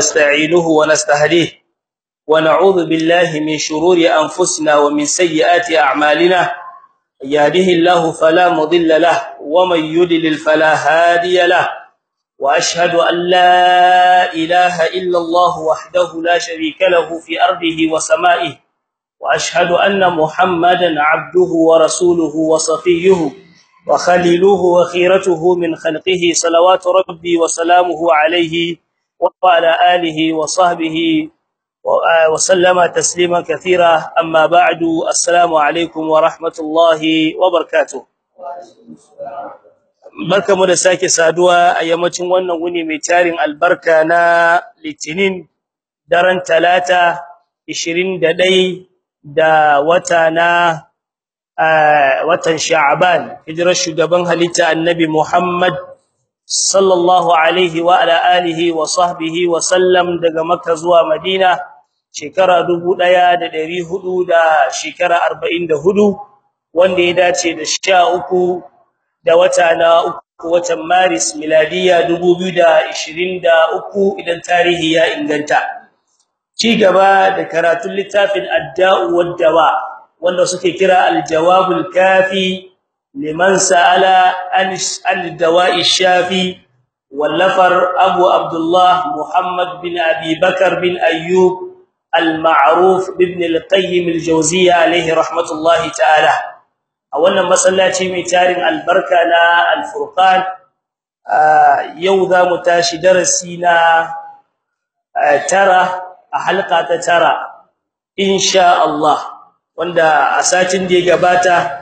ونستعينه ونستهديه ونعوذ بالله من شرور أنفسنا ومن سيئات أعمالنا. يهده الله فلا مضل له ومن يضلل فلا هادي له. وأشهد أن لا إله إلا الله وحده لا شريك له في أرضه وسمائه. وأشهد أن محمدا عبده ورسوله وصفيه وخليله وخيرته من خلقه صلوات ربي وسلامه عليه. وعلى اله وصحبه وسلم تسليما كثيرا اما بعد السلام عليكم ورحمه الله وبركاته barkamu da sake saduwa a yammacin wannan wuni mai tarin albarka na litinin daren talata 21 da wata na watan sha'ban hijirar shugaban halitta annabi muhammad sallallahu alaihi wa ala alihi wa sahbihi wa sallam daga makka zuwa madina shekara 1400 da shekara 44 wanda ya dace da 13 da wata na uku watan maris miladiya 2023 idan tarihi ya inganta. Ci gaba da karatun littafin adda'u wad-dawa wanda suke kira al-jawabul kafi liman sa'ala an al-dawa'i shafi wallafar abu abdullah muhammad bin abi bakar bin ayyub al-ma'ruf ibn al-qayyim al-jawziyya alayhi rahmatullahi ta'ala a wannan masallaci mai tarin albarka na al-furqan yau za mu tashi darasi na tara a halka ta tara insha Allah wanda a satin da ya gabata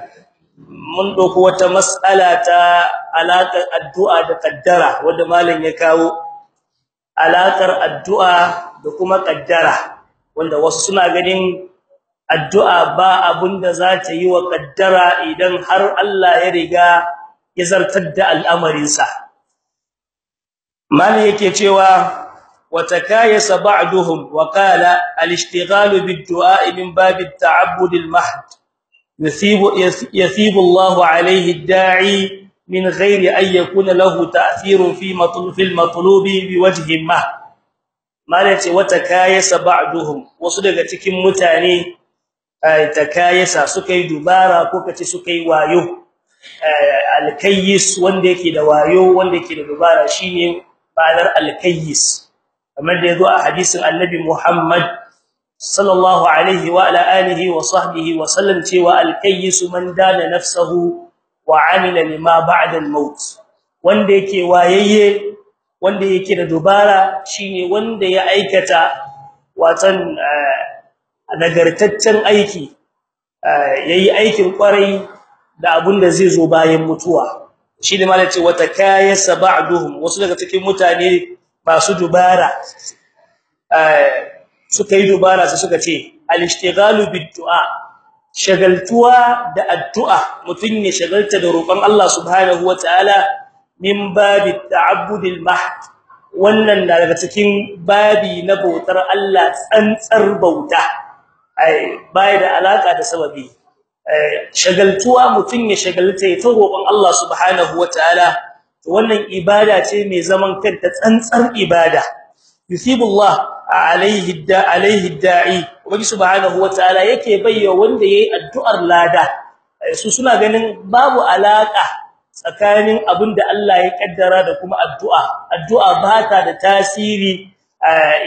mun dauko wata mas'ala ta alakar addu'a da kaddara wanda malam ya kawo alakar addu'a da kuma kaddara wanda wasu suna ganin addu'a ba abunda za ta yi wa kaddara idan har Allah ya riga ya zartar da al'amarinsa malam yake cewa وتكايس بعضهم وقال الاشتغال بالدعاء من باب التعبد المحض يثيب يثيب الله عليه الداعي من غير أن يكون له تأثير في مطلوب في المطلوب بوجه ما مالتي وتكايس بعضهم wasu daga cikin mutane takayasa suka yi dubara ko kace suka yi wayo alkayyis wanda yake da wayo wanda yake da dubara shine balar alkayyis kamar da yazo a hadisin annabi Muhammad sallallahu alaihi wa ala alihi wa sahbihi wa sallam cewa al-qayyis man dana nafsuhu wa amila al-maut. Wanda yake wayayye wanda yake da dubara shine wanda ya aikata watan nagartaccen aiki yayi aikin ƙwarai da abunda zai zo bayan mutuwa. Shi ne malaci wata kayasa ba'duhum. Wasu daga cikin mutane masu dubara suka yi dubara sai suka ce al-ishtighalu bid-du'a. Shagaltuwa da addu'a mutun ne shagalta da roƙon Allah subhanahu wataala min babi ta'abbudil mahd. Wannan da daga cikin babi na bautar Allah tsantsar bauta. Ai bai da alaka da sababi. Shagaltuwa mutun ya shagalta ya ta roƙon Allah subhanahu wataala wannan ibada ce mai zaman kanta tsantsar ibada. Yusibullah alaihi da alaihi da'i. Ubangi subhanahu wataala yake bayyo wanda yayi addu'ar lada. Su suna ganin babu alaka tsakanin abin da Allah ya kaddara da kuma addu'a. Addu'a ba ta da tasiri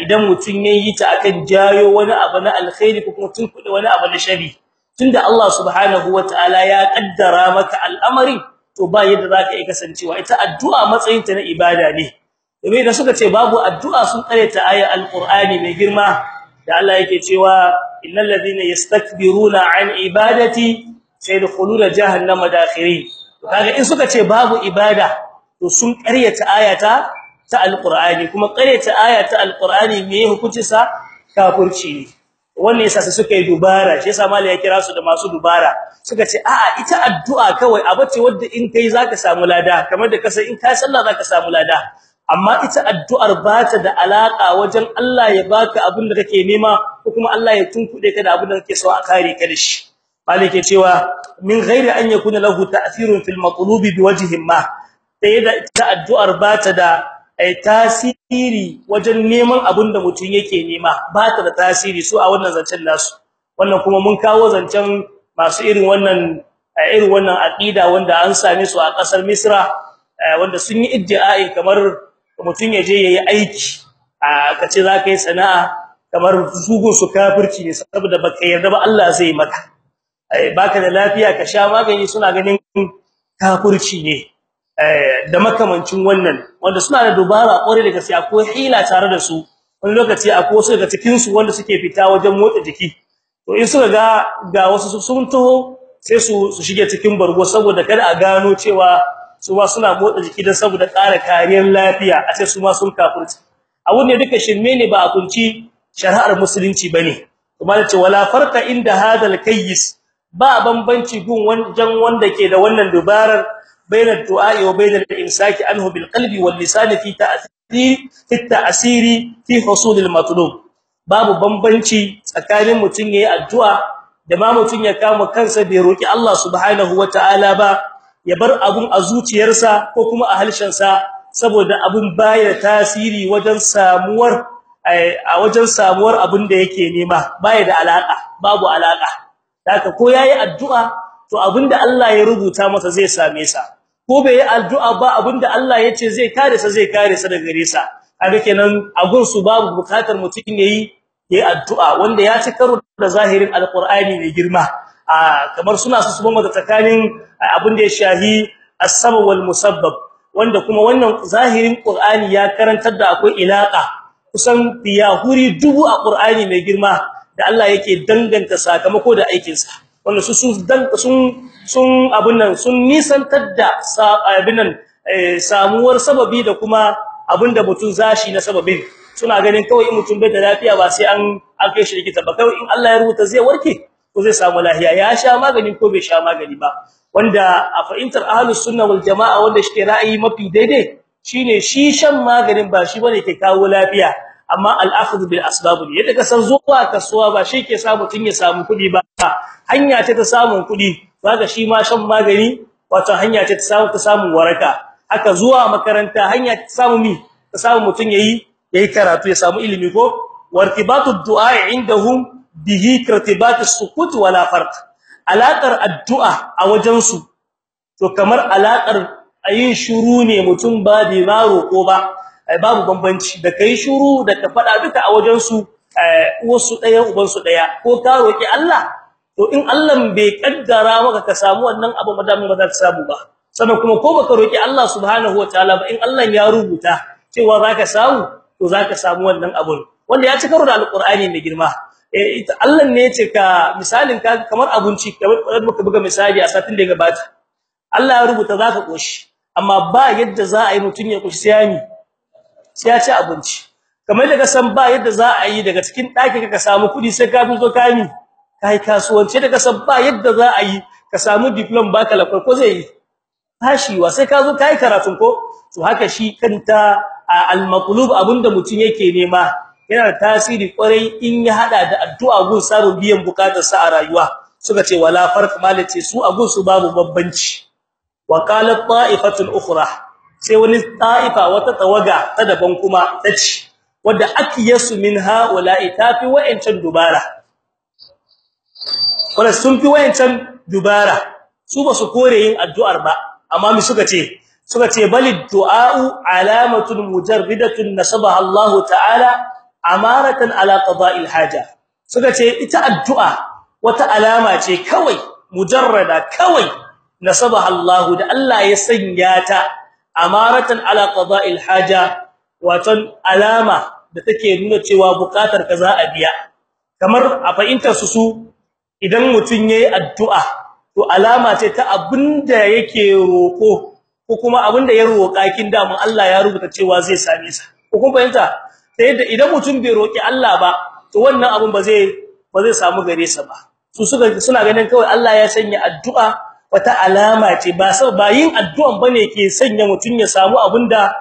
idan mutun yayi ta akan jayo wani abu na alkhairi ko kuma tunkuɗe wani abu na shari. Tunda Allah subhanahu wataala ya kaddara maka al'amari to ba yadda zaka yi kasancewa. Ita addu'a matsayin ta na ibada ne. Domin da suka ce babu addu'a sun kare ta ayar alqur'ani mai girma da Allah yake cewa innal ladina yastakbiruna an ibadati sayadkhuluna jahannama dakhirin. Kaga in suka ce babu ibada to sun karyata ayata ta alqur'ani. Kuma karyata ayata alqur'ani me hukunci sa? Kafirci ne. Wannan yasa sai suka yi dubara shi yasa malai ya kira su da masu dubara. Suka ce a'a ita addu'a kawai abace wanda in kai zaka samu lada kamar da kasa in ka sallah zaka samu lada. Amma ita addu'ar ba ta da alaka wajen Allah ya baka abin da kake nema ko kuma Allah ya tunkude ka da abin da kake so a kare ka da shi. Malai ke cewa min ghairi an yakuna lahu ta'thirun fil matlubi biwajhin ma. Sai da ita addu'ar ba ta da ai tasiri wajen neman abin da mutum yake nema. Ba ta da tasiri su a wannan zancen nasu. Wannan kuma mun kawo zancen masu irin wannan irin wannan aqida wanda an same su a ƙasar Misra wanda sun yi iddiai kamar mutum ya je yayi aiki a kace zaka yi sana'a kamar sugun su kafirci ne saboda baka yarda ba Allah zai maka. Baka da lafiya ka sha magani suna ganin kafirci ne. Da makamancin wannan wanda suna da dubara kore daga sai akwai hila tare da su. Wani lokaci akwai wasu daga cikin su wanda suke fita wajen motsa jiki. To in suka ga ga wasu sun taho sai su su shige cikin bargo saboda kada a gano cewa su ma suna motsa jiki dan saboda ƙara kariyar lafiya a ce su ma sun kafirci abun ne duka shirme ne ba a kunci shari'ar musulunci ba ne kuma ce wala farqa inda hadal kayyis. Ba bambanci gun wajen wanda ke da wannan dubarar bainar du'a wa bainar imsaki anhu bil qalbi wal lisan fi ta'thir fi ta'siri fi husul al matlub. Babu bambanci tsakanin mutun yayi addu'a da ma mutun ya kama kansa bai roki Allah subhanahu wataala ba ya bar abun a zuciyarsa ko kuma a halshensa saboda abun baya tasiri wajen samuwar a wajen samuwar abun da yake nema. Baya da alaka babu alaka haka ko yayi addu'a to abin da Allah ya rubuta masa zai same sa. Ko bai yi addu'a ba abin da Allah ya ce zai kare sa zai kare sa daga gare sa. Kaga kenan agun su babu buƙatar mutum yayi yayi addu'a. Wanda ya ci karo da zahirin alqur'ani mai girma. Kamar suna su subon da tsakanin abin da ya shahi as-sabab wal musabbab wanda kuma wannan zahirin qur'ani ya karantar da akwai ilaka kusan yahuri dubu a qur'ani mai girma da Allah yake danganta sakamako da aikin sa wanda su sun sun abun nan sun nisantar da abin nan samuwar sababi da kuma abin da mutun zashi na sababin. Suna ganin kawai in mutun bai da lafiya ba sai an an kai shi likita ba. Kawai in Allah ya rubuta zai warke. Ko zai samu lafiya ya sha magani ko bai sha magani ba. Wanda a fa'intar ahlus sunna wal jamaa wanda shi ra'ayi mafi daidai shine shi shan maganin ba shi ba ne ke kawo lafiya. Amma al-akhdh bil asbab ne. Yadda ka san zuwa kasuwa ba shi ke sa mutun ya samu kuɗi ba. Hanya ce ta samun kuɗi kaga shi ma shan magani wato hanya ce ta samu ta samu waraka. Haka zuwa makaranta hanya ta samu mi? Ta samu mutun yayi yayi karatu ya samu ilimi ko? Wartibatu du'a indahum bihi kirtibatu sukut wala farq alaqar addu'a a wajen su to kamar alaqar ayin shuru ne mutum ba bi ma roko ba babu bambanci. Da kai shuru da ka fada duka a wajen su wasu ɗaya uban su ɗaya ko ka roki Allah to in Allah bai kaddara maka ka samu wannan abu madamin ba za ka samu ba. Sannan kuma ko baka roki Allah subhanahu wataala ba in Allah ya rubuta cewa zaka samu to zaka samu wannan abun wanda ya ci karo da alqur'ani mai girma. Eh ita Allah ne ya ce ka misalin ka kamar abunci kamar muka buga misali a satin da gabata. Allah ya rubuta zaka koshi amma ba yadda za a yi mutun ya koshi sai sai ya ci abinci. Kamar daga san ba yadda za a yi daga cikin daki ka samu kuɗi sai ka zo kami kai kasuwanci. Daga san ba yadda za a yi ka samu diploma baka la ko zai yi? Tashiwa sai ka zo kai karatun ko? To haka shi kanta al-maqlub abin da mutun yake nema. Yana da tasiri ƙwarai in ya hada da addu'a gun samun biyan buƙatar sa a rayuwa. Suka ce wala farq malace su a gun su babu babbanci wa qalat ta'ifatun ukhra sai wani ta'ifa wata tawaga ta daban kuma tace wadda akiyasu min haula'i tafi wa'ancan dubara. Wala sun fi wa'ancan dubara. Su ba su kore yin addu'ar ba amma mi suka ce? Suka ce balid du'a'u alamatun mujarridatun nasabaha Allah ta'ala amaratan ala qada'il haja. Suka ce ita addu'a wata alama ce kawai mujarrada kawai nasabaha Allah da Allah ya sanya ta. Amaratan ala qada'il haja watan alama da take nuna cewa buƙatar ka za a biya. Kamar a fahimtar su su idan mutun yayi addu'a to alama ce ta abin da yake roko ko kuma abin da ya roka kin da mun Allah ya rubuta cewa zai same sa. Ko kun fahimta? Sai yadda idan mutum bai roki Allah ba to wannan abin ba zai ba zai samu gare sa ba. Su suka suna ganin kawai Allah ya sanya addu'a wata alama ce ba sai ba yin addu'an ba ne ke sanya mutum ya samu abin da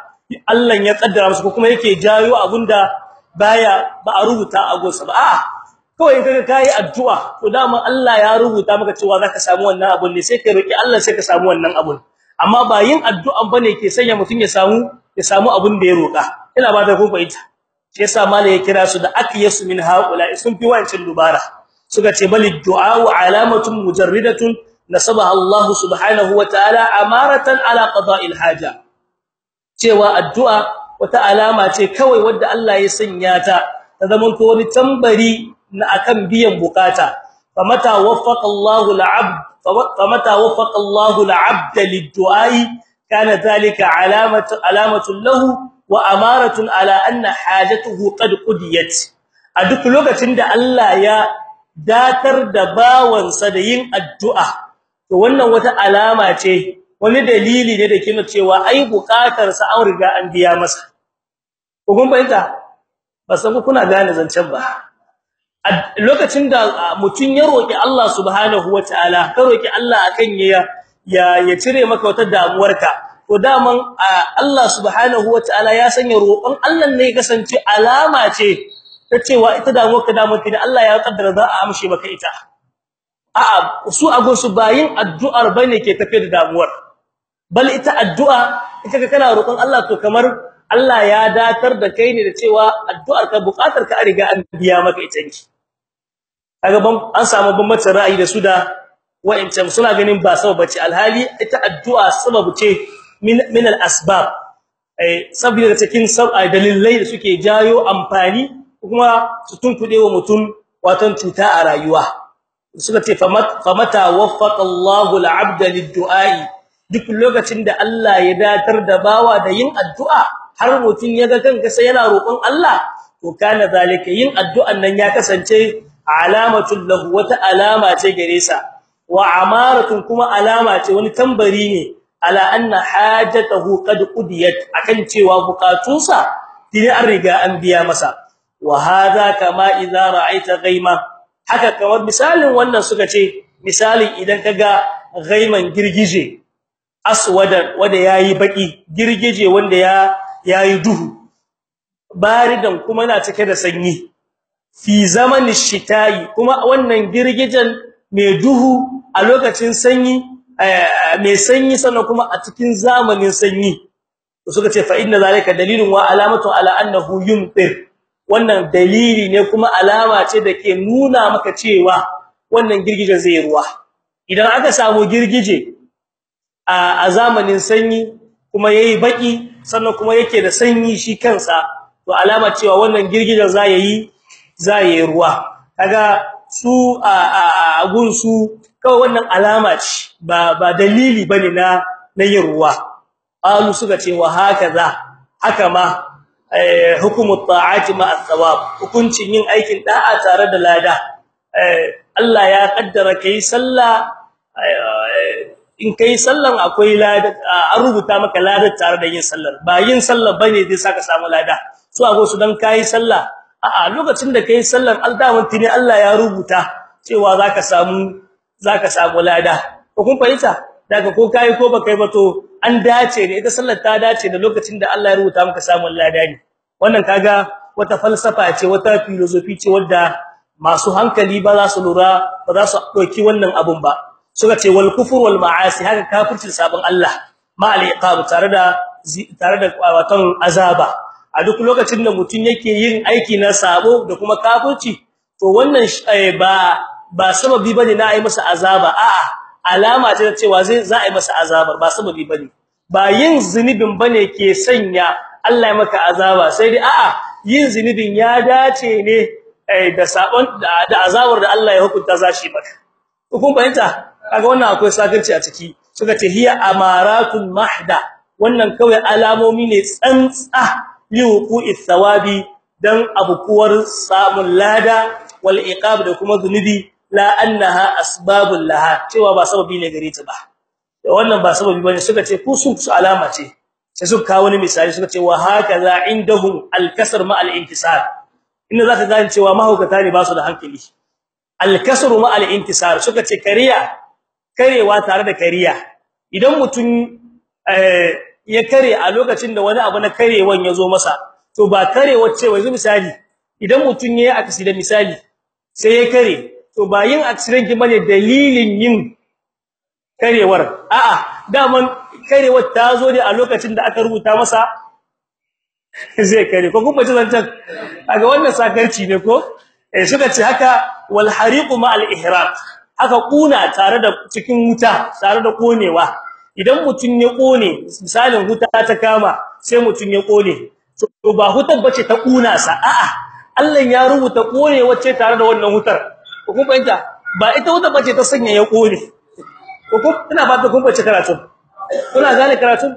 Allah ya kaddara masa ko kuma yake jayo abin da baya ba a rubuta a gonsa ba. A'a kawai kaga kai addu'a to dama Allah ya rubuta maka cewa zaka samu wannan abun ne sai ka roki Allah sai ka samu wannan abun. Amma ba yin addu'an ba ne ke sanya mutun ya samu ya samu abin da ya roka ina ba da ku fahimta. Yasa malai ya kira su da aqyasu min haula sun fi wancin dubara. Suka ce bal du'a alamatun mujarridatun nasabaha Allah subhanahu wa ta'ala amaratan ala qada'il haja. Cewa addu'a wata alama ce kawai wadda Allah ya sanya ta ta zaman to wani tambari na akan biyan buƙata. Famata waffaqa Allah al'abd famata waffaqa Allah al'abd lid-du'a'i kana dhalika alamatu alamatu lahu wa amaratun ala anna hajatuhu qad qudiyat. A duk lokacin da Allah ya datar da bawansa da yin addu'a to wannan wata alama ce wani dalili ne da ke nuna cewa ai buƙatar sa an riga an biya masa. Ko kun bayyana ba san ku kuna gane zancen ba. Lokacin da mutun ya roki Allah subhanahu wataala ka roki Allah akan ya ya cire maka wata damuwarka to daman Allah subhanahu wataala ya sanya roƙon Allah ne kasance alama ce ta cewa ita damuwarka damuwarka da Allah ya kaddara za a amshe maka ita. A'a su ago su bayin addu'ar ba ne ke tafi da damuwar. Bal ita addu'a ita ka kana roƙon Allah to kamar Allah ya datar da kai ne da cewa addu'ar ka buƙatar ka riga an biya maka ita ne. Kaga ban an samu bambancin ra'ayi da su da wa'incan suna ganin ba sabab bace alhali ita addu'a sababu ce min al-asbab. Eh saboda cikin dalilai da suke jayo amfani kuma su tunkude wa mutum watan cuta a rayuwa. Suka ce famata waffaqa Allahu al-'abda lid-du'a'i. Duk lokacin da Allah ya datar da bawa da yin addu'a har mutun yaga kanka sai yana roƙon Allah to kana zalika yin addu'an nan ya kasance alamatul lahu wata alama ce gare sa. Wa amaratun kuma alama ce wani tambari ne ala anna hajatahu qad qudiyat akan cewa bukatunsa tini an riga an biya masa. Wa hadha kama idza ra'aita ghaima. Haka kamar misalin wannan suka ce misali idan kaga ghaiman girgije aswada wanda yayi baki girgije wanda ya yayi duhu baridan kuma yana cike da sanyi. Fi zamanin shitayi kuma wannan girgijen mai duhu a lokacin sanyi mai sanyi sannan kuma a cikin zamanin sanyi. Suka ce fa inna zalika dalilun wa alamatu ala annahu yumtir. Wannan dalili ne kuma alama ce da ke nuna maka cewa wannan girgije zai ruwa. Idan aka samu girgije a zamanin sanyi kuma yayi baki sannan kuma yake da sanyi shi kansa to alama cewa wannan girgijen za yayi za yayi ruwa. Kaga su a gunsu kawai wannan alama ce ba ba dalili ba ne na na yin ruwa. Alu suka ce wa hakaza? Haka ma hukumu ta'ati ma as-sawab hukuncin yin aikin da'a tare da lada. Allah ya kaddara kai sallah in kai sallan akwai lada an rubuta maka lada tare da yin sallar. Ba yin sallar ba ne zai saka samu lada. Su ago su dan kai sallah. A'a lokacin da kai sallar aldaman tini Allah ya rubuta cewa zaka samu zaka samu lada. Ko kun fahimta? Daga ko kai ko baka ba to an dace ne ita sallar ta dace da lokacin da Allah ya rubuta maka samun lada ne. Wannan kaga wata falsafa ce wata philosophy ce wadda masu hankali ba za su lura ba za su doki wannan abun ba. Suka ce wal kufur wal ma'asi haka kafircin sabon Allah. Ma al iqab tare da tare da watan azaba. A duk lokacin da mutun yake yin aiki na sabo da kuma kafirci to wannan ba ba sababi ba ne na ai masa azaba. A'a alama ce ta cewa zai za a masa azabar ba sababi ba ne. Ba yin zunubin ba ne ke sanya Allah ya maka azaba sai dai a'a yin zunubin ya dace ne da sabon da azabar da Allah ya hukunta zashi maka. Kun fahimta? Kaga wannan akwai sakarci a ciki. Suka ce hiya amaratun mahda. Wannan kawai alamomi ne tsantsa liwuqi thawabi dan abukuwar samun lada wal iqab da kuma zunubi la annaha asbabul laha cewa ba sababi ne gare ta ba. Da wannan ba sababi ba ne suka ce ku su alama ce. Sai suka kawo wani misali suka ce wa hakaza indahum al-kasr ma al-intisar. Inda zaka gane cewa mahaukata ne ba su da hankali. Al-kasr ma al-intisar suka ce kariya karewa tare da kariya. Idan mutum ya kare a lokacin da wani abu na karewan ya zo masa to ba karewa ce wai misali idan mutum yayi accident misali sai ya kare to ba yin accident ki ba ne dalilin yin karewar. A'a daman karewar ta zo ne a lokacin da aka rubuta masa zai kare. Ko kuma ji zancan kaga wannan sakarci ne ko? Eh suka ce haka wal hariqu ma al ihraq haka kuna tare da cikin wuta tare da konewa idan mutun ya ƙone misalin wuta ta kama sai mutun ya ƙone to ba hutar bace ta kuna sa. A'a Allah ya rubuta ƙone wacce tare da wannan hutar ko kuma fahimta ba ita wutar bace ta sanya ya ƙone ko kuma ina ba ta kun bace karatu kuna gane karatu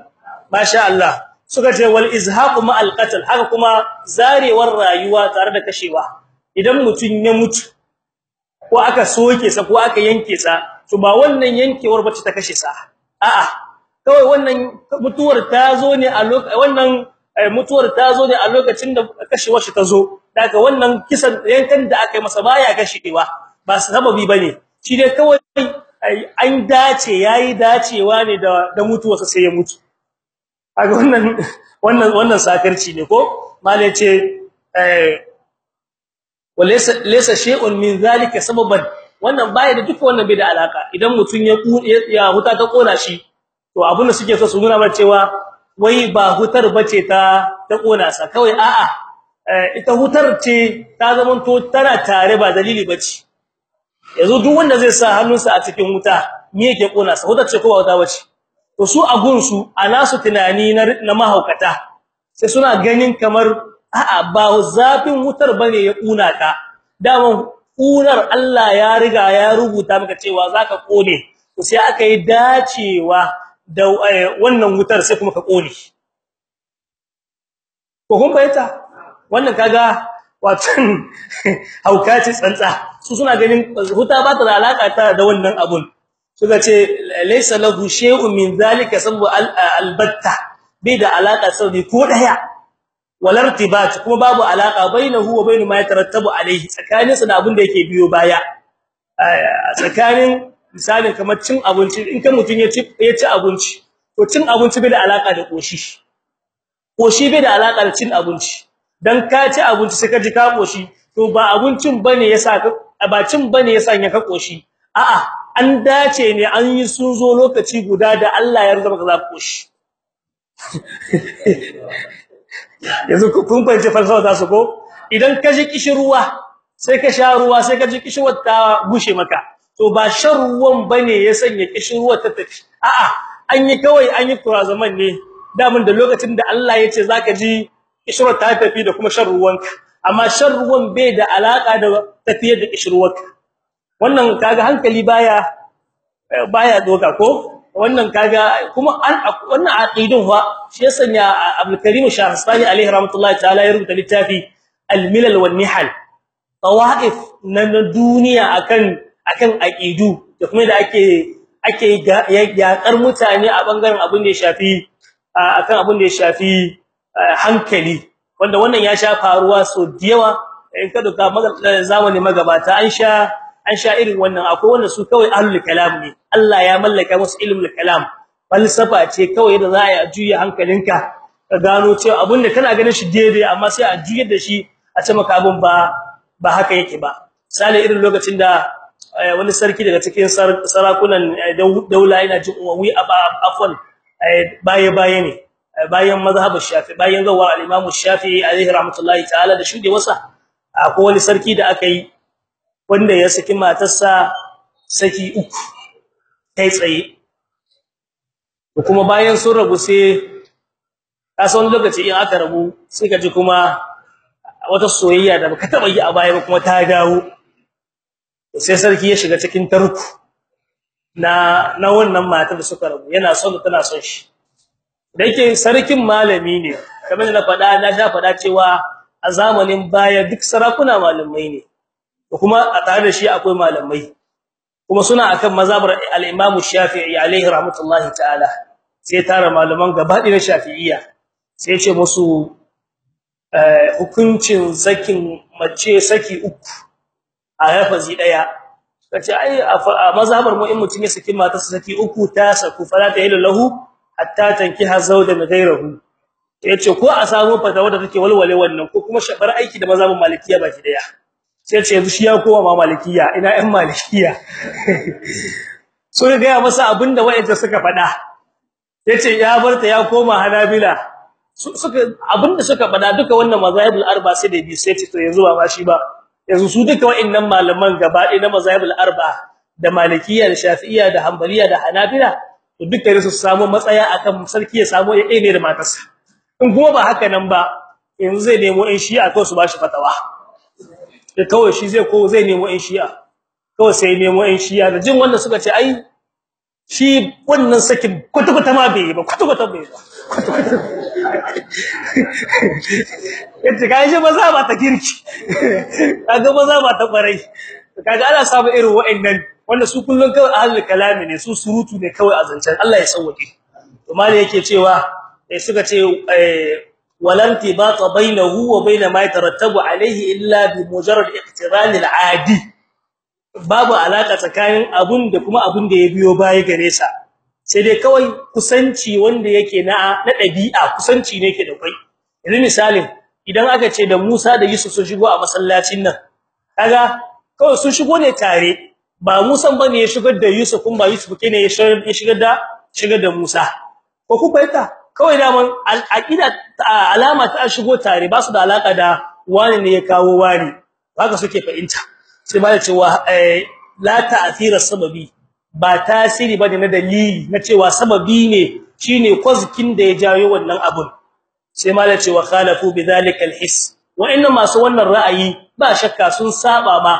masha Allah. Suka ce wal izhaqu ma al qatl. Haka kuma zarewar rayuwa tare da kashewa. Idan mutun ya mutu ko aka soke sa ko aka yanke sa to ba wannan yankewar bace ta kashe sa. A'a. Kawai wannan mutuwar ta zo ne a lokacin wannan mutuwar ta zo ne a lokacin da kashewar shi ta zo. Daga wannan kisan yankan da aka yi masa baya kashewa ba sababi ba ne. Shi dai kawai an dace yayi dacewa ne da da mutuwarsa sai ya mutu. Kaga wannan wannan wannan sakarci ne ko? Mallai ce eh walaysa laysa shay'un min zalika sababan. Wannan baya da duka wannan bai da alaka. Idan mutun ya ya huta ta kona shi to abin da suke so su nuna mana cewa wai ba hutar bace ta ta kona sa. Kawai a'a ita hutar ce ta zaman to tana tare ba dalili bace yanzu duk wanda zai sa hannunsa a cikin wuta me yake kona sa? Hutar ce ko ba wuta bace to su a gunsu a nasu tunani na mahaukata sai suna ganin kamar a'a ba zafin wutar ba ne ya kuna ka. Daman kunar Allah ya riga ya rubuta maka cewa zaka ƙone to sai aka yi dacewa da wannan wutar sai kuma ka ƙone ko kun bayyana wannan kaga watan haukaci tsantsa. Su suna ganin huta ba ta da alaka ta da wannan abun. Suka ce laysa lahu shay'un min zalika sabu albatta. Bai da alaka saudi ko ɗaya walartibat kuma babu alaka bainahu wa bain ma yatarattabu alayhi tsakanin su da abin da yake biyo baya. Tsakanin misalin kamar cin abinci in kan mutun ya ci ya ci abinci to cin abinci bai da alaka da koshi koshi bai da alaka da cin abinci. Dan ka ci abinci sai ka ji ka koshi to ba abincin ba ne yasa ka ba cin ba ne yasa ya ka koshi a'a an dace ne an yi sun zo lokaci guda da Allah ya rubuta maka koshi yanzu kun fahimci falsafa ta su ko? Idan ka ji kishirwa sai ka sha ruwa sai ka ji kishirwar ta gushe maka. To ba shan ruwan ba ne ya sanya kishirwar ta tafi. A'a an yi kawai an yi kura zaman ne. Damin da lokacin da Allah ya ce zaka ji kishirwar ta tafi da kuma shan ruwanka. Amma shan ruwan bai da alaka da tafiyar da kishirwarka. Wannan kaga hankali baya baya doka ko? Wannan kaga kuma wannan aqidun fa shi ya sanya Abdul Karim Shahstani alaihi rahmatullahi ta'ala ya rubuta littafi Al-Milal wan Nihal. Tawaif na duniya akan akan aqidu da kuma da ake ake yakar mutane a ɓangaren abin da ya shafi akan abin da ya shafi hankali wanda wannan ya sha faruwa so diyawa in ka duka zamani magabata an sha an sha irin wannan. Akwai wanda su kawai ahlul kalam ne. Allah ya mallaka musu ilmul kalam. Falsafa ce kawai da za a juya hankalinka ka gano cewa abin da kana ganin shi daidai amma sai a juyar da shi a ce maka abin ba ba haka yake ba. Misali irin lokacin da wani sarki daga cikin sarakunan daula yana jin uwawi afwan baye baye ne. Bayan mazhabin shafi bayan gawa al-imam shafi alaihi rahmatullahi ta'ala da shude wasa akwai wani sarki da aka yi wanda ya saki matarsa saki uku kai tsaye. Kuma bayan sun rabu sai kasan lokaci in aka rabu sai ka kuma wata soyayya da baka taba yi a baya ba kuma ta dawo. Sai sarki ya shiga cikin tarku na na wannan matar da suka rabu yana son tana son shi. Da sarkin malami ne kamar na faɗa na sha faɗa cewa a zamanin baya duk sarakuna malamai ne kuma a tare da shi akwai malamai. Kuma suna akan mazhabar al-Imam Shafi'i alaihi rahmatullahi ta'ala sai tara malaman gabaɗi na Shafi'iyya sai ce musu hukuncin sakin mace saki uku a yafazi ɗaya kace ai a mazhabar mu in mutun ya saki matarsa saki uku ta saku fala ta hilu lahu hatta tankiha zawjan ghayrahu. Yace ko a samu fatawa da take walwale wannan ko kuma shabar aiki da mazhabin malikiya baki ɗaya. Sai ce yanzu shi ya kowa ma malikiya ina ɗan malikiya. So ya masa abin da wayanda suka faɗa. Yace ya barta ya koma hanabila. Suka abin da suka ba da duka wannan mazahibul arba sai da bi sai to yanzu ba shi ba. Yanzu su duka wa'annan malaman gaba ɗaya na mazahibul arba da malikiyya da shafi'iyya da hanbaliya da hanabila to duka su samu matsaya akan sarki ya samu ya ne da matarsa. In kuma ba haka nan ba yanzu zai nemo in shi'a kawai su bashi fatawa. Da kawai shi zai ko zai nemo in shi'a. Kawai sai nemo in shi'a da jin wannan suka ce ai shi wannan sakin kwata-kwata ma bai yi ba kwata-kwata bai yi ba kwata-kwata. Kai shi maza ba ta kirki. Kaga maza ba ta ƙwarai kaga ana samu irin wa'annan wanda su kullun kawai ahlul kalami ne su surutu ne kawai a zancen. Allah ya sauke to mali yake cewa sai suka ce walam tibata bainahu wa bain ma yatarattabu alayhi illa bi mujarrad iqtiran al-adi babu alaka tsakanin abun da kuma abun da ya biyo baya gare sa. Sai dai kawai kusanci wanda yake na na dabi'a kusanci ne yake da kai yanzu misalin idan aka ce da Musa da Yusuf sun shigo a masallacin nan kaga kawai sun shigo ne tare. Ba Musa ba ne ya shigar da Yusuf kun ba Yusuf kene ya shigar da shigar da Musa. Ko ku fahimta? Kawai da man aqida alama ta shigo tare ba su da alaka da wani ne ya kawo wani haka suke fahimta. Sai ba cewa la ta'thira sababi. Ba tasiri ba ne na dalili na cewa sababi ne shine kwazkin da ya jayo wannan abun. Sai mala cewa khalafu bidhalika alhis wa inna masu wannan ra'ayi ba shakka sun saba ma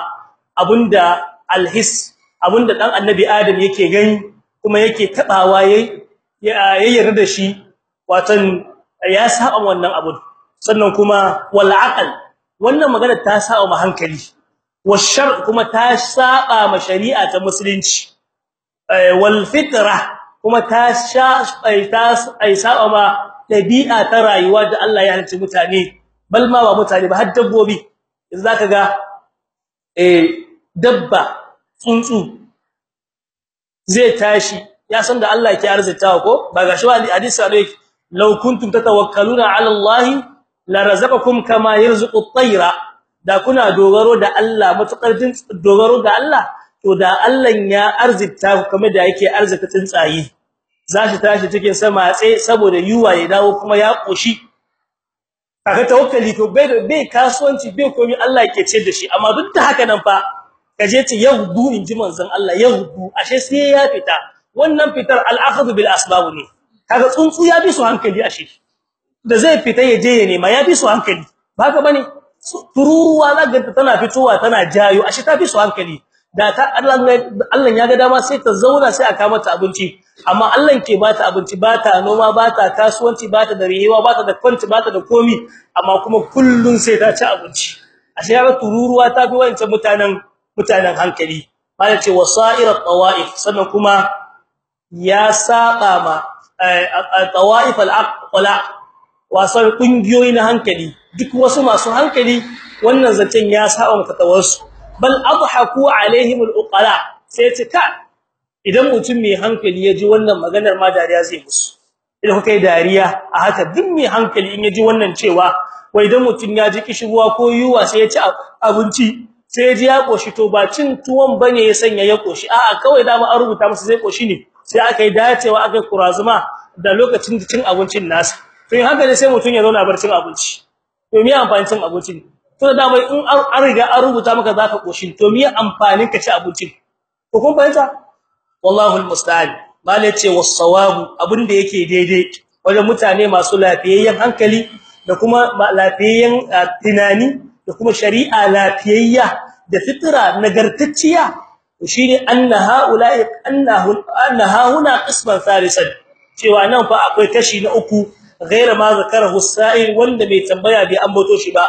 abunda alhis abunda dan annabi adam yake gani kuma yake tabawa yayi ya yarda da shi watan ya saba wannan abun. Sannan kuma wal aqal wannan magana ta saba ma hankali. Washar kuma ta saba ma shari'a ta musulunci. Wal fitra kuma ta sha ta ai saba ma dabi'a ta rayuwa da Allah ya halicci mutane. Bal ma ba mutane ba har dabbobi. Yanzu zaka ga eh dabba tsuntsu. Zai tashi ya san da Allah yake arzitawa ko? Ba gashi ba hadisi ne law kuntum tatawakkaluna ala Allah la razaqakum kama yarzuqu at-tayra. Da kuna dogaro da Allah matuƙar din dogaro da Allah to da Allah ya arzita ku kamar da yake arzita tsuntsaye. Zashi tashi cikin sama tsaye saboda yuwa ya dawo kuma ya koshi kaga tawakkali to bai bai kasuwanci bai komai Allah yake ce da shi. Amma duk da haka nan fa kaje ce yahudu in ji manzon Allah yahudu ashe sai ya fita. Wannan fitar al-akhdh bil asbab ne. Kaga tsuntsu ya bi su hankali ashe. Da zai fita ya je ya nema ya bi su hankali. Ba haka ba ne tururuwa zaga tana fitowa tana jayo ashe ta bi su hankali. Da ta Allah ya ga dama sai ta zauna sai aka mata abinci. Amma Allah ke bata abinci bata noma bata kasuwanci bata da rihewa bata da kwanci bata da komi. Amma kuma kullun sai ta ci abinci. Ashe ya tururuwa ta bi wancan mutanen mutanen hankali. Baya ce wasairat tawaif sannan kuma ya saba ma tawaif al-aqla wasan kungiyoyi na hankali. Duk wasu masu hankali wannan zancen ya saba maka tawarsu bal adhaku alaihim al-uqala sai ce ka idan mutum mai hankali ya ji wannan maganar ma dariya zai musu. Idan kai dariya a haka duk mai hankali in ya ji wannan cewa wai idan mutum ya ji kishirwa ko yuwa sai ya ci abinci sai ji ya koshi to ba cin tuwon ba ne ya sanya ya koshi a'a kawai da an rubuta masa zai koshi ne. Sai aka yi dacewa aka kurazuma da lokacin cin abincin nasa. To in haka ne sai mutum ya zauna bar cin abinci. To me amfanin cin abincin? To da bai in an riga an rubuta maka zaka koshi to me amfanin ka ci abincin? Ko kun fahimta? Wallahu almusta'an. Mala ce was-sawabu abin da yake daidai wajen mutane masu lafiyayyen hankali da kuma lafiyayyen tunani da kuma shari'a lafiyayya da fitra nagartacciya shine anna haula'i annahu annaha huna qisman thalisan cewa nan fa akwai kashi na uku ghaira ma zakarahu as-sa'il wanda bai tambaya bai ambato shi ba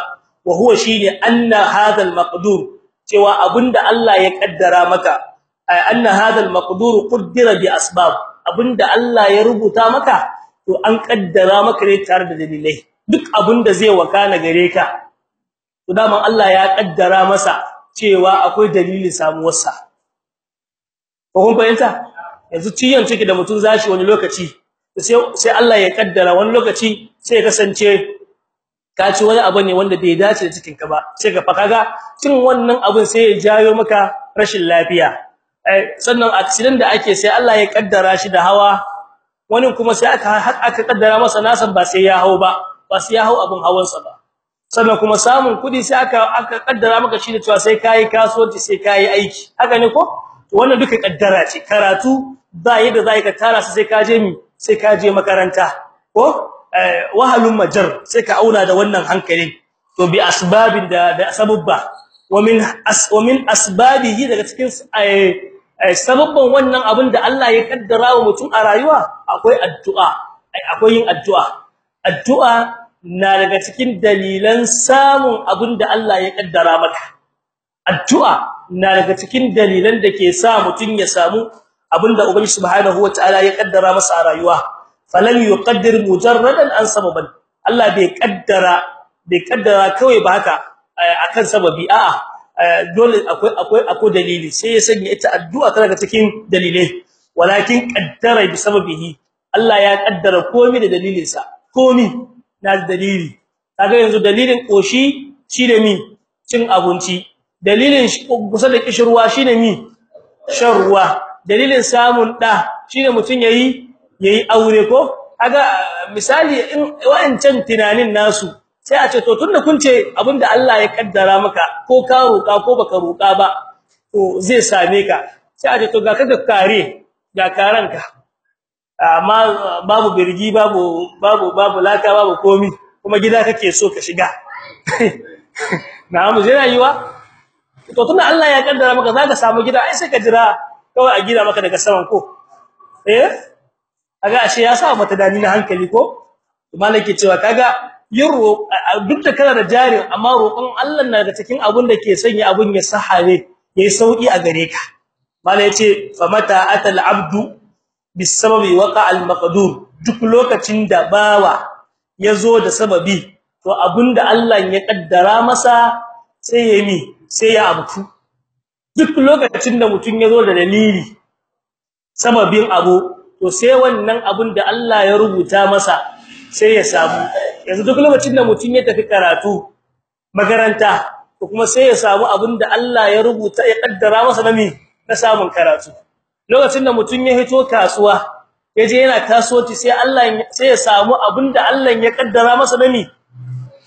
wa huwa shine anna hadha al-maqdur cewa abin da Allah ya kaddara maka anna hadha al-maqdur qaddara bi asbab. Abinda Allah ya rubuta maka to an kaddara maka ne tare da dalilai. Duk abin da zai wakana gare ka to daman Allah ya kaddara masa cewa akwai dalilin samuwarsa. Ko kun fahimta? Yanzu ciyan ciki da mutun zashi wani lokaci sai sai Allah ya kaddara wani lokaci sai kasance ka ci wani abu ne wanda bai dace da cikin ka ba. Sai ka fakaga cin wannan abun sai ya jayo maka rashin lafiya. Sannan accident da ake sai Allah ya kaddara shi da hawa wani kuma sai aka aka kaddara masa nasan ba sai ya hau ba ba sai ya hau abun hawansa ba. Sannan kuma samun kuɗi sai aka aka kaddara maka shi da cewa sai kai kasuwanci sai kai aiki. Haka ne ko? Wannan duka kaddara ce. Karatu ba yadda zai ka tara sai ka je mi? Sai ka je makaranta. Ko? Wahalun majar sai ka auna da wannan hankalin. To bi asbabin da da sababba wa min as wa min asbabihi daga cikin sababban wannan abin da Allah ya kaddara wa mutum a rayuwa akwai addu'a. Akwai yin addu'a. Addu'a na daga cikin dalilan samun abin da Allah ya kaddara maka. Addu'a na daga cikin dalilan da ke sa mutum ya samu abin da Ubangiji subhanahu wataala ya kaddara masa a rayuwa. Falam yuqaddir mujarradan an sababan. Allah bai kaddara bai kaddara kawai ba haka akan sababi. A'a dole akwai akwai akwai dalili. Sai ya sanya ita addu'a ta daga cikin dalilai. Walakin qaddara bi sababihi. Allah ya kaddara komai da dalilin sa komai. Na dalili. Kaga yanzu dalilin koshi shine mi? Cin abinci. Dalilin kusa da kishirwa shine mi? Shan ruwa. Dalilin samun da shine mutun yayi yayi aure ko? Kaga misali in wa'ancan tunanin nasu sai a ce to tunda kun ce abin da Allah ya kaddara maka ko ka roka ko baka roka ba to zai same ka. Sai a ce to ga kaga kare ga karanka. Amma babu birgi babu babu babu laka babu komi kuma gida kake so ka shiga. Na'am zai rayuwa. To tunda Allah ya kaddara maka zaka samu gida ai sai ka jira kawai a gida maka daga saman ko. Eh? Kaga ashe ya sa mata dani na hankali ko? Malaki cewa kaga yin duk da kana da jari amma roƙon Allah na da cikin abun da ke sanya abun ya sahare yayi sauƙi a gare ka. Malai ya ce famata atal abdu bisababi waqa al maqdur duk lokacin da bawa ya zo da sababi to abunda Allah ya kaddara masa sai ya mi sai ya abutu duk lokacin da mutun ya zo da dalili sababin abu to sai wannan abun da Allah ya rubuta masa sai ya samu. Yanzu duk lokacin da mutun ya tafi karatu makaranta to kuma sai ya samu abun da Allah ya rubuta ya kaddara masa na mi na samun karatu. Lokacin da mutun ya hito kasuwa ya je yana kasuwanci sai Allah sai ya samu abun da Allah ya kaddara masa na mi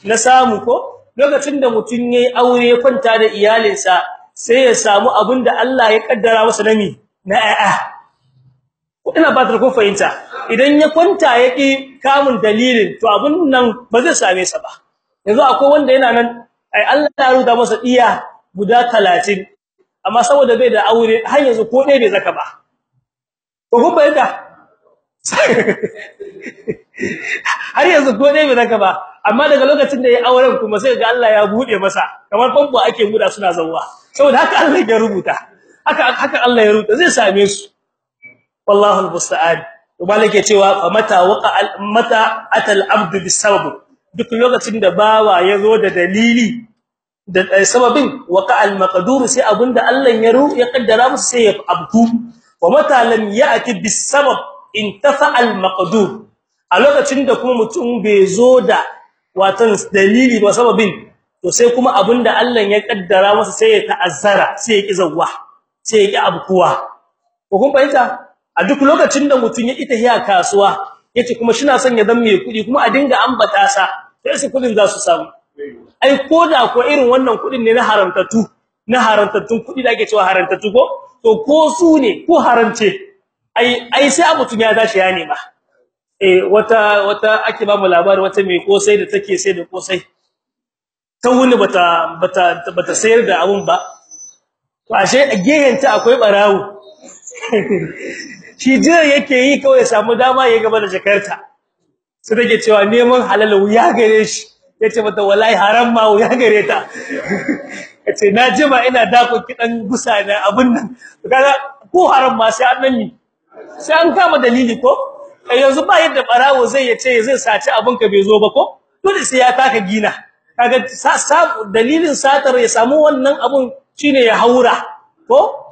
na samu ko? Lokacin da mutun yayi aure kwanta da iyalinsa sai ya samu abun da Allah ya kaddara masa na mi na a'a ina ba ta ko fahimta? Idan ya kwanta yaki kamun dalilin to abun nan ba zai same sa ba. Yanzu akwai wanda yana nan ai Allah ya ruda masa iya guda 30 amma saboda bai da aure har yanzu ko dai bai zaka ba. To kun bayyana har yanzu ko dai bai zaka ba. Amma daga lokacin da ya auren kuma sai ga Allah ya buɗe masa kamar famfo ake buda suna zawwa saboda haka Allah ya rubuta. Haka haka Allah ya rubuta. Zai same su. Wallahu almusta'an. To malike cewa mata waqa mata atal abdu bisabab duk lokacin da bawa ya zo da dalili da sababin waqa almaqdur sai abin da Allah ya ru ya kaddara masa sai ya abtu wa mata lam ya'ti bisabab intafa almaqdur. A lokacin da kuma mutum bai zo da watan dalili ba sababin to sai kuma abin da Allah ya kaddara masa sai ya ta'azzara sai ya ki zawwa sai ya ki abkuwa. Ko kun fahimta? A duk lokacin da mutun ya ita hiya kasuwa ya ce kuma shina son ya zama mai kuɗi kuma a dinga ambata sa sai su kuɗin za su samu. Ai koda ko irin wannan kuɗin ne na haramtatu na haramtattun kuɗi da ake cewa haramtatu ko? To ko su ne ko haramce ai ai sai abutun ya dashi ya nema. Eh wata wata ake ba mu labari wata mai kosai da take sai da kosai. Ta wuni bata bata bata sayar da abun ba. To ashe a gehenta akwai barawo shi jira yake yi kawai samu dama ya gaba da jakarta. Sai take cewa neman halal wuya gare shi. Ya ce mata wallahi haram ma wuya gare ta. Yace na jima ina dako kidan gusa na abun nan. Kaga ko haram ma sai an nan sai an kama dalili ko? Yanzu ba yadda barawo zai ya ce zai saci abun ka bai zo ba ko? Dole sai ya taka gina. Kaga dalilin satar ya samu wannan abun shine ya haura ko?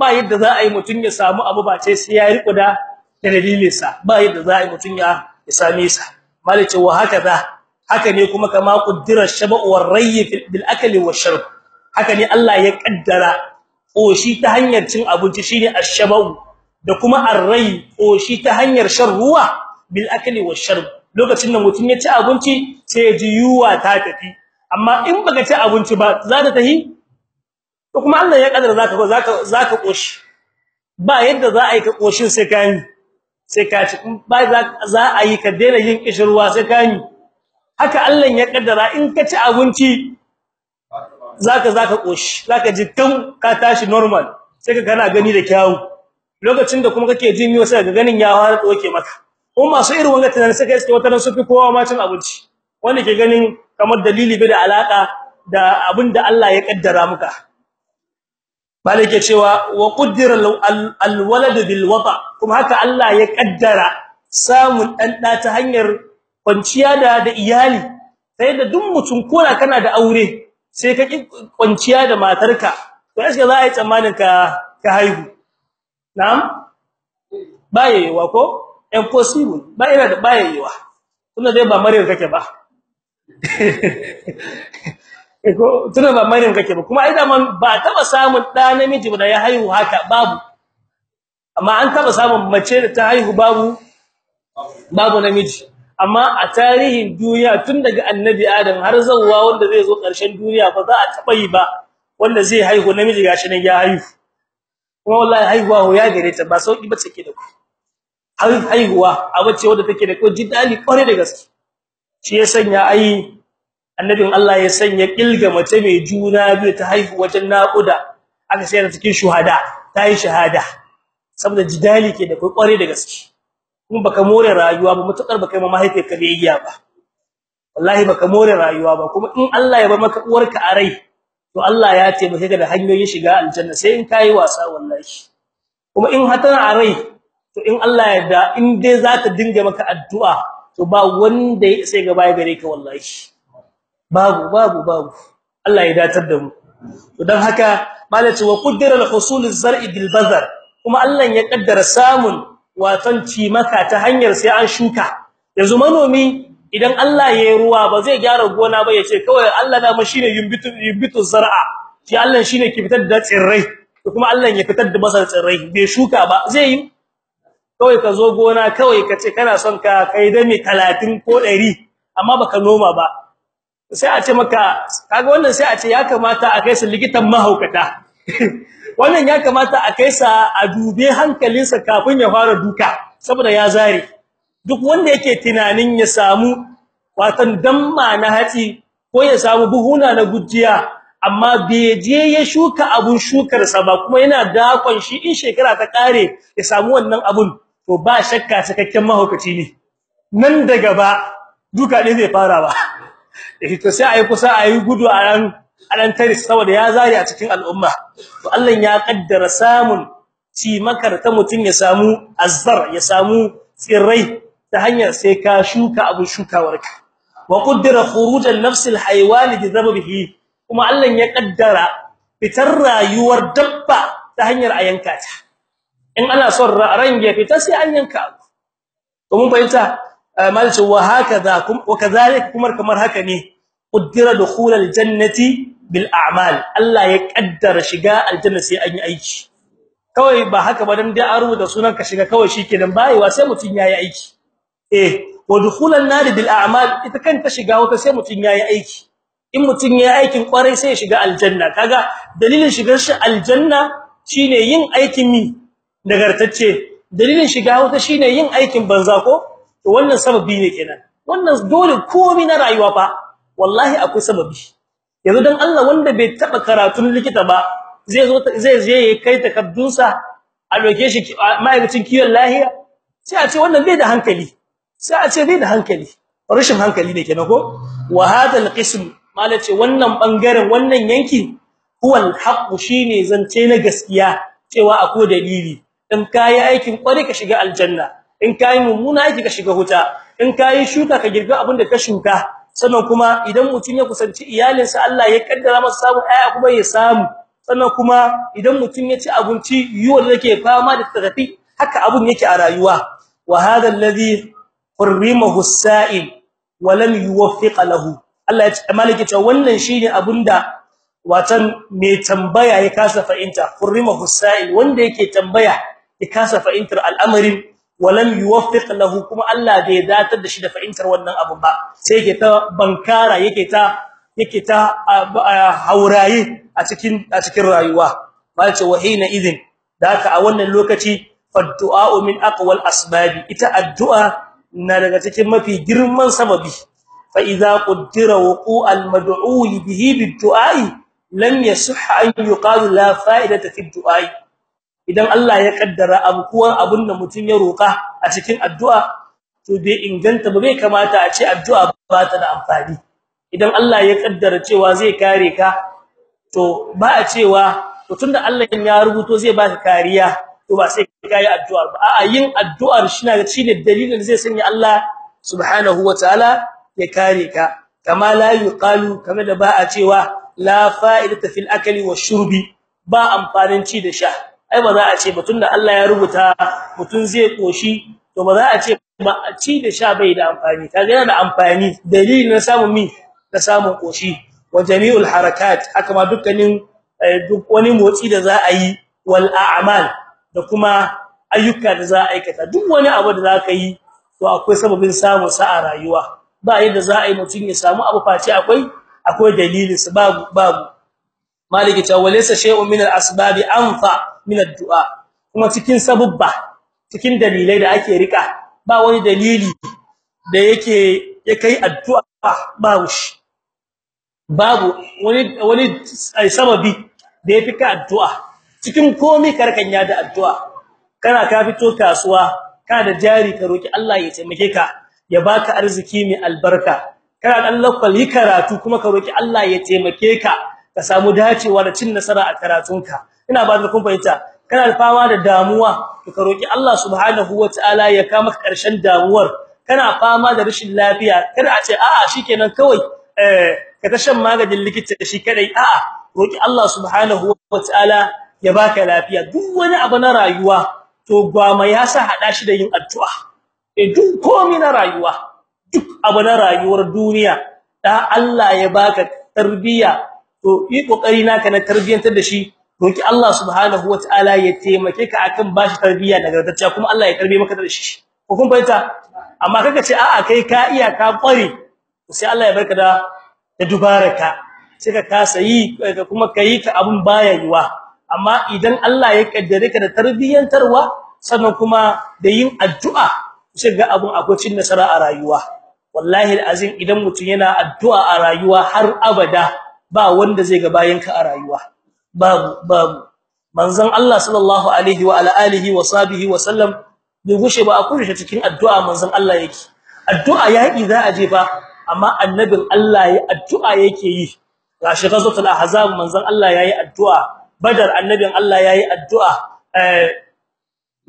Ba yadda za a yi mutun ya samu abu ba sai ya riko da dalilin sa ba yadda za a yi mutun ya same sa. Malice wa haka za? Haka ne kuma kama quddira shaba'u war rayy bil akli wash haka ne Allah ya kaddara koshi ta hanyar cin abinci shine ash-shaba'u da kuma arrai koshi ta hanyar shan ruwa bil akli wash-shurb lokacin da mutun ya ci abinci sai ya ji yuwa ta tafi. Amma in baka ci abinci ba za ta tahi to kuma Allah ya kaddara zaka zaka zaka koshi ba yadda za a yi ka koshin sai ka sai ka ci. Ba za a yi ka daina yin kishirwa sai ka haka Allah ya kaddara in ka ci abinci zaka zaka koshi zaka ji tun ka tashi normal sai ka kana gani da kyawu. Lokacin da kuma kake jin yau sai ga ganin ya fara doke maka. Ko masu irin wanga tunani sai kai suke wata su fi kowa ma cin abinci. Wanda ke ganin kamar dalili bai da alaka da abin da Allah ya kaddara muka malike cewa wa qaddara alwalad bil wata kuma haka Allah ya kaddara samun dan da ta hanyar kwanciya da da iyali. Sai da duk mutum kona kana da aure sai ka kwanciya da matarka. To sai za a yi tsammanin ka ka haihu. Na'am? Bayewa ko? Impossible. Ba ina da bayewa tunda dai ba maryam kake ba. Eko tunda ba maryam kake ba. Kuma ai da man ba taba samun da namiji da ya haihu haka babu. Amma an taba samun mace da ta haihu babu babu namiji. Amma a tarihin duniya tun daga annabi adam har zawwa wanda zai zo ƙarshen duniya ba za a taba yi ba wanda zai haihu namiji gashi nan ya haihu. Kuma wallahi haihuwa ya gare ta ba sauƙi ba take da ku. Haihuwa abace wanda take da ko jidali kware da gaske. Shi ya sanya ai annabin Allah ya sanya kilga mace mai juna biyu ta haihu wajen naƙuda. Aka da cikin shuhada ta yi shahada. Saboda jidali ke da kware da gaske. Kuma baka more rayuwa ba mutakar baka ma mahaifiyarka biyayya ba. Wallahi baka more rayuwa ba kuma in Allah ya bar maka uwarka a rai to Allah ya taimake ka da hanyoyin shiga aljanna sai in kai wasa wallahi. Kuma in hatana a rai to in Allah ya da in dai za ta dinga maka addu'a to ba wanda sai gaba ya gare ka wallahi. Babu babu babu. Allah ya datar da mu. To dan haka malaci wa qaddara al-husul az-zar'i bil bazar kuma Allah ya kaddara samun watan maka ta hanyar sai an shuka. Yanzu manomi idan Allah ya yi ruwa ba zai gyara gona ba ya ce kawai Allah da shine yumbitu yumbitu zar'a. Shi Allah shine ke fitar da tsirrai kuma Allah ya fitar da masa tsirrai. Bai shuka ba zai yi? Kawai ka zo gona kawai ka ce kana son ka kai da mi 30 ko 100 amma baka noma ba. Sai a ce maka kaga wannan sai a ce ya kamata a kai su likitan mahaukata. wannan ya kamata a kai sa a dube hankalinsa kafin ya fara duka saboda ya zare. Duk wanda yake tunanin ya samu watan damma na hatsi ko ya samu buhuna na gujiya amma bai je ya shuka abun shukar sa ba kuma yana dakon shi in shekara ta kare ya samu wannan abun to ba shakka cikakken mahaukaci ne. Nan daga ba duka ne zai fara ba. Eh to sai ayi kusa ayi gudu a ran tare saboda ya zari a cikin al'umma. To Allah ya kaddara samun ci makar ta mutun ya samu azzar ya samu tsirrai ta hanyar sai ka shuka abu shukawarka wa qaddara khuruj an-nafs al-hayawan bi kuma Allah ya kaddara fitar rayuwar dabba ta hanyar ayanka ta. In ana son ran ya fita sai an yanka mun bayyana malci wa hakaza wa kadhalik kuma kamar haka ne. Qaddara dukhul al-jannati bil a'mal Allah ya kaddara shiga aljanna sai an yi aiki kawai ba haka ba dan dai an rubuta sunan ka shiga kawai shikenan bayewa sai mutun yayi aiki eh wa dukhulan nar bil a'mal ita kanta shiga wata sai mutun yayi aiki in mutun yayi aikin ƙwarai sai ya shiga aljanna kaga dalilin shigar shi aljanna shine yin aikin mi nagartacce dalilin shiga wata shine yin aikin banza ko to wannan sababi ne kenan wannan dole komai na rayuwa fa wallahi akwai sababi. Yanzu dan Allah wanda bai taba karatun likita ba zai zo zai je kai takaddunsa a doke shi ma'aikacin kiyon lahiya sai a ce wannan bai da hankali. Sai a ce bai da hankali. Rashin hankali ne kenan ko? Wa hadha alqism malace wannan ɓangaren wannan yanki huwa alhaq shine zance na gaskiya cewa akwai dalili. In kai aikin kware ka shiga aljanna. In kai mummuna aiki ka shiga huta in kai shuka ka girbi abin da ka shuka. Sannan kuma idan mutun ya kusanci iyalinsa Allah ya kaddara masa samu aya kuma ya samu. Sannan kuma idan mutun ya ci abinci yiwo da yake fama da tafi haka abun yake a rayuwa. Wa hadha alladhi hurrimahu as-sa'il wa lam yuwaffiq lahu. Allah ya ce maliki ta wannan shine abunda watan mai tambaya ya kasa fa'inta hurrimahu as-sa'il wanda yake tambaya ya kasa fahimtar al'amarin walam yuwaffiq lahu kuma Allah bai datar da shi da fahimtar wannan abu ba. Sai yake ta bankara yake ta yake ta hauraye a cikin a cikin rayuwa. Malce wahina idin da haka a wannan lokaci faddu'a min aqwal asbabi. Ita addu'a na daga cikin mafi girman sababi. Fa idza qaddara wuqu' al mad'u bihi bid-du'a lam yasih an yuqal la fa'idata fi ad-du'a idan Allah ya kaddara abkuwan abunda mutun ya roka a cikin addu'a to bai inganta ba bai kamata a ce addu'a ba ta da amfani. Idan Allah ya kaddara cewa zai kare ka to ba a cewa to tunda Allah ya rubuto zai baka kariya to ba sai kai addu'a ba. A'a yin addu'ar shi na shine dalilin da zai sanya Allah subhanahu wataala ya kare ka. Kama la yuqalu kama da ba a cewa la fa'idata fil akli washurbi ba amfanin ci da sha. Ai ba za a ce ba tunda Allah ya rubuta mutun zai koshi to ba za a ce ba ci da sha bai da amfani. Kaga yana da amfani dalilin na samun mi? Da samun koshi wa jami'ul harakat haka ma dukkanin duk wani motsi da za a yi wal a'mal da kuma ayyuka da za a aikata. Duk wani abu da zaka yi to akwai sababin samun sa a rayuwa. Ba yadda za a yi mutun ya samu abu face akwai akwai dalilin sa babu babu. Maliki ta walaysa shay'un min al-asbab anfa. Min ad-du'a kuma cikin sababba cikin dalilai da ake riƙa ba wani dalili da yake ya kai addu'a babu shi. Babu wani wani sababi da yafi ka addu'a. Cikin komai karkanya da addu'a. Kana ka fito kasuwa kana da jari ka roki Allah ya taimake ka ya baka arziki mai albarka. Kana dan lakwal yi karatu kuma ka roki Allah ya taimake ka ka samu dacewa da cin nasara a karatunka. Ina ba da kun fahimta. Kana fama da damuwa ka roki Allah subhanahu wataala ya ka maka ƙarshen damuwar. Kana fama da rashin lafiya kada a ce a'a shikenan kawai eh ka ta shan maganin likita shi kadai a'a roki Allah subhanahu wataala ya baka lafiya. Duk wani abu na rayuwa to gwama ya sa hada shi da yin addu'a. Eh duk komai na rayuwa duk abu na rayuwar duniya da Allah ya baka tarbiya to yi ƙoƙari naka na tarbiyantar da shi roki Allah subhanahu wataala ya taimake ka akan bashi tarbiya daga gaskiya kuma Allah ya tarbiye maka da shi. Ko kun fahimta? Amma kaga ce a'a kai ka iya ka kware sai Allah ya barka da da dubaraka sai ka kasa yi kuma kai ka abun baya yiwa. Amma idan Allah ya kaddare ka da tarbiyantarwa sannan kuma da yin addu'a sai ga abun akwai cin nasara a rayuwa. Wallahi alazim idan mutun yana addu'a a rayuwa har abada ba wanda zai ga bayanka a rayuwa. Babu babu. Manzon Allah sallallahu alaihi wa ala alihi wa sahbihi wa sallam bai gushe ba a kurshe cikin addu'a manzon Allah yake. Addu'a yaki za a je fa amma annabin Allah ya addu'a yake yi. Gashi ghazwatul ahzab manzon Allah yayi addu'a. Badar annabin Allah yayi addu'a. Eh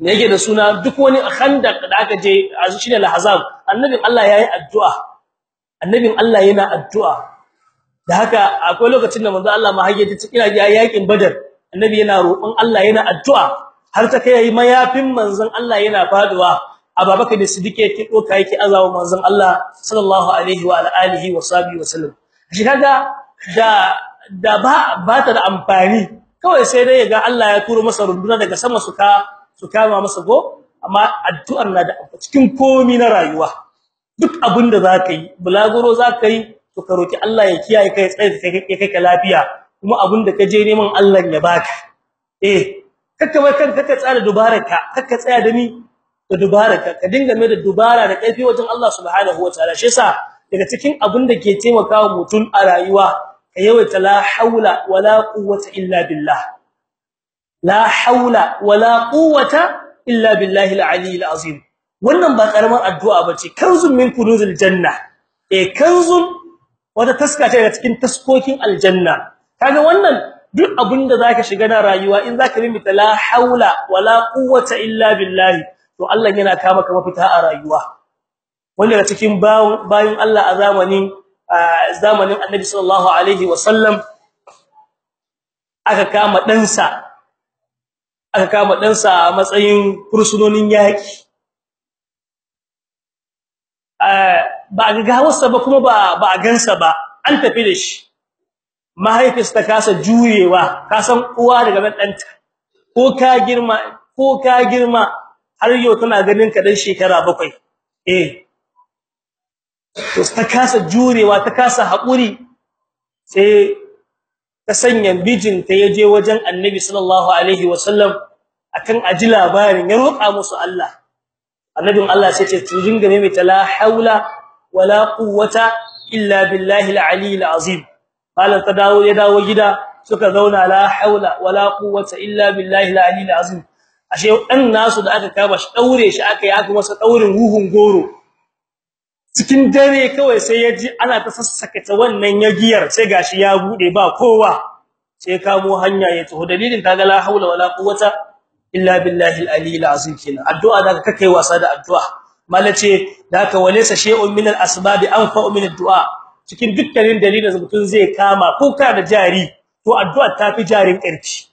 yake da suna? Duk wani khandaq da aka je shine al-ahzab. Annabin Allah yayi addu'a. Annabin Allah yana addu'a. Da haka akwai lokacin da manzo Allah ma ta cikin yaƙin badar. Annabi yana roƙon Allah yana addu'a. Har ta kai yayi mayafin manzon Allah yana faɗuwa. Ababakar siddiq yake doka yake azawa manzon Allah sallallahu alaihi wa alihi wa sahbihi wa sallam. Shi kaga da da ba ba ta da amfani. Kawai sai dai ga Allah ya turo masa runduna daga sama suka su kama masa go amma addu'ar na da cikin komi na rayuwa. Duk abin da zaka yi bulaguro zaka yi to ka roki Allah ya kiyaye kai tsaye kai kai ka lafiya. Kuma abin da ka je neman Allah ya baka eh kakka wai kanka ka tsara dubaraka kakka tsaya da ni da dubaraka ka dinga mai da dubara da kaifi wajen Allah subhanahu wataala shi yasa daga cikin abin da ke taimakawa mutum a rayuwa ka yawaita la haula wala quwwata illa billah. La haula wala quwwata illa billahi al-ali al-azim wannan ba karaman addu'a bace kanzun min kunuzil janna. Eh kanzun wata taska ce daga cikin taskokin aljanna. Kaga wannan duk abin da zaka shiga na rayuwa in zaka bi la haula wala quwwata illa billahi to Allah yana ka maka mafita a rayuwa. Wanda daga cikin bayin Allah a zamanin zamanin Annabi sallallahu alaihi wasallam aka kama ɗansa aka kama ɗansa a matsayin fursunonin yaki ba ga gawarsa ba kuma ba ba gansa ba. An tafi da shi. Mahaifinsa ta kasa juyewa. Ka san uwa daga nan danta ko ka girma ko ka girma har yau tana ganin ka dan shekara bakwai. Eh. To ta kasa jurewa ta kasa haƙuri sai ta sanya bijinta ya je wajen Annabi sallallahu alaihi wasallam akan aji labarin ya roƙa musu Allah. Annabin Allah sai ce tujin game mai la haula wala quwwata illa billahi al-ali al-azim malan ta dawo ya dawo gida suka zauna la haula wala quwwata illa billahi al-ali al-azim ashe dan nasu da aka kaba shi daure shi aka yi aka masa daurin huhun goro. Cikin dare kawai sai ya ji ana ta sassaka ta wannan yagiyar sai gashi ya buɗe ba kowa. Sai kamo hanya ya taho. Dalilin kaga la haula wala quwwata illa billahi al-ali al-azim kenan. Addu'a da kake wasa da addu'a. Malace da ka walaysa shay'un min al-asbab anfa'u min ad-du'a. Cikin dukkanin dalilin da mutum zai kama ko ka da jari to addu'a ta fi jarin ƙarfi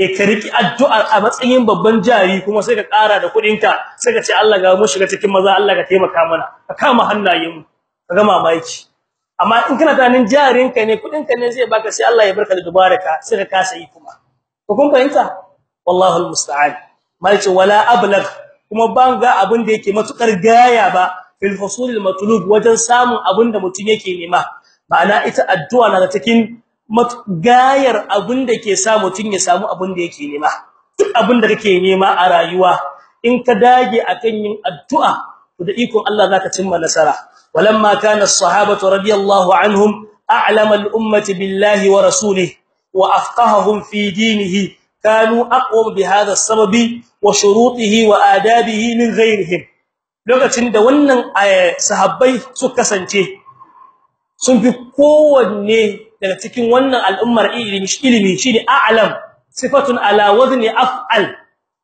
eh ka riki addu'a a matsayin babban jari kuma sai ka ƙara da kudinka sai ka ce Allah ga mu shiga cikin maza Allah ka taimaka mana. Ka kama hannayen mu ka ga mamaki. Amma in kana tunanin jarinka ne kudinka ne zai baka sai Allah ya barka da dubaraka sai ka kasa yi kuma. Ko kun fahimta? Wallahu almusta'an malci wala ablagh kuma banga abin da yake matukar gaya ba fil fusul almatlub wajen samun abin da mutum yake nema ma'ana ita addu'a na cikin gayar abin da ke sa mutum ya samu abin da yake nema duk abin da kake nema a rayuwa in ka dage akan yin addu'a to da ikon Allah zaka cimma nasara walamma kana as-sahabatu radiyallahu anhum a'lama al-ummati billahi wa rasulihi wa afqahahum fi dinihi كانوا اقوم بهذا السبب wa shurutihi wa adabihi min lokacin da wannan eh, sahabbai su kasance sun fi kowanne daga cikin wannan al'ummar ilimi ilimi shine a'lam sifatun ala wazni af'al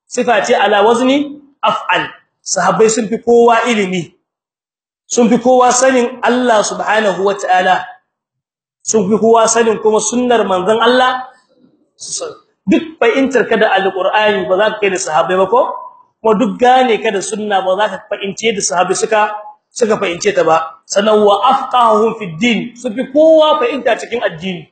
sifati ala wazni af'al. Sahabbai sun fi kowa ilimi sun fi kowa sanin Allah subhanahu wataala sun fi kowa sanin kuma sunnar manzon Allah. sallallahu duk fahimtar ka da alqur'ani ba za ka kai da sahabbai ba ko? Kuma duk gane ka da sunna ba za ka fahimce da sahabbai suka suka fahimce ta ba. Sanan wa afqahuhum fi din su fi kowa fahimta cikin addini.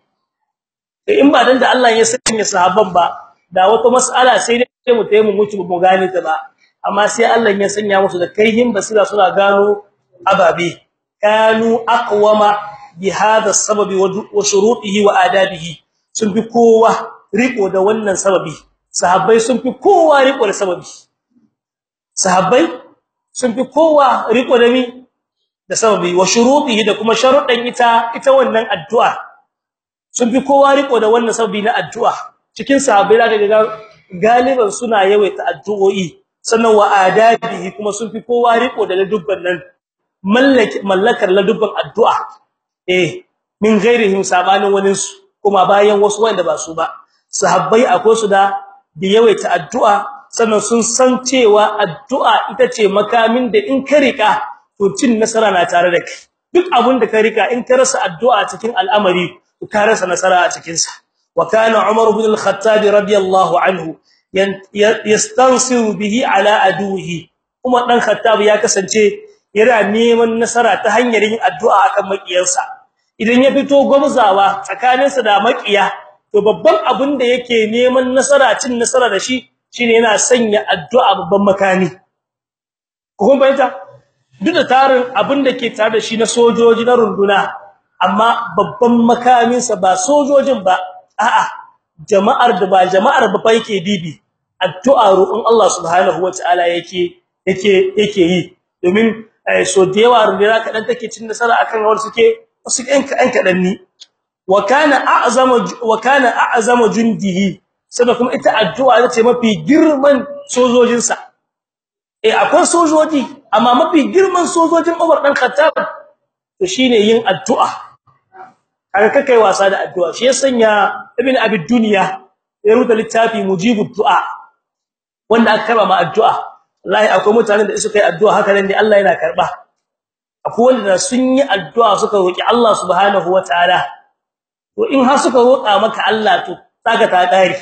In ba dan da Allah ya sanya sahabban ba da wata mas'ala sai dai mu tayi mu mutu mu gane ta ba. Amma sai Allah ya sanya musu da kaihin basira suna gano ababe. Kanu aqwama bi hadha sababi wa shurutihi wa adabihi. Sun fi kowa riko da wannan sababi. Sahabbai sun fi kowa riko da sababi. Sahabbai sun fi kowa riko da mi? Da sababi. Wa shurutihi da kuma sharuɗan ita ita wannan addu'a. Sun fi kowa riko da wannan sababi na addu'a. Cikin sahabbai zaka ga galiban suna yawaita addu'o'i. Sannan wa adabihi kuma sun fi kowa riko da ladubban nan. Mallaki mallakar ladubban addu'a. Eh min ghairihim sabanin waninsu. Kuma bayan wasu wanda ba su ba. Sahabbai akwai su da yawaita addu'a sannan sun san cewa addu'a ita ce makamin da in ka riƙa to cin nasara na tare da kai. Duk abin da ka riƙa in ka rasa addu'a cikin al'amari ka rasa nasara a cikin sa wa kana umar ibn al-khattab radiyallahu anhu yastansiru bihi ala aduhi. Umar dan khattab ya kasance yana neman nasara ta hanyar yin addu'a akan makiyansa idan ya fito gwamzawa tsakaninsa da makiya to babban abin da yake neman nasara cin nasara da shi shine yana sanya addu'a babban makani kun bayyana duk da tarin abin da ke tare da shi na sojoji na runduna amma babban makamin sa ba sojojin ba a'a jama'ar da ba jama'ar ba yake dibi. Addu'a roƙon Allah subhanahu wataala yake yake yake yi. Domin so da yawa runduna kadan take cin nasara akan wanda suke wasu ɗan kadan ni wa kana a'zama wa kana jundihi sai kuma ita addu'a ce mafi girman sojojin sa eh akwai sojoji amma mafi girman sojojin Umar dan Khattab to shine yin addu'a. Kaga kakai wasa da addu'a shi ya sanya ibn abi dunya ya rubuta littafi mujibud du'a wanda aka karɓa ma addu'a. Wallahi akwai mutanen da suka yi addu'a haka nan ne Allah yana karɓa akwai wanda sun yi addu'a suka roki Allah subhanahu wataala to in har suka roƙa maka Allah to saka ta dare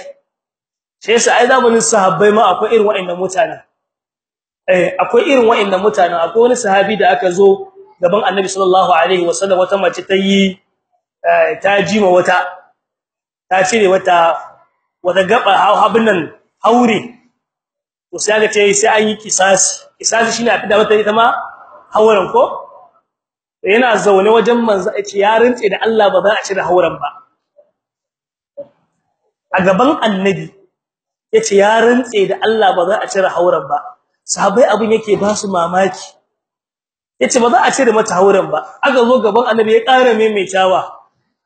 sai sai ai zamanin sahabbai ma akwai irin wa'annan mutanen. Eh akwai irin wa'annan mutanen. Akwai wani sahabi da aka zo gaban Annabi sallallahu alaihi wasallam wata mace ta yi ta jima wata ta cire wata wata gaba habin nan haure. To sai ga ce sai an yi kisasi kisasi shine a fida mata ita ma hauran ko? Yana zaune wajen manzo a ce ya rintse da Allah ba za a cire hauran ba. A gaban annabi ya ce ya rintse da Allah ba za a cire hauran ba. Sahabbai abin yake ba su mamaki. Yace ba za a cire mata hauran ba. Aka zo gaban annabi ya ƙara maimaitawa.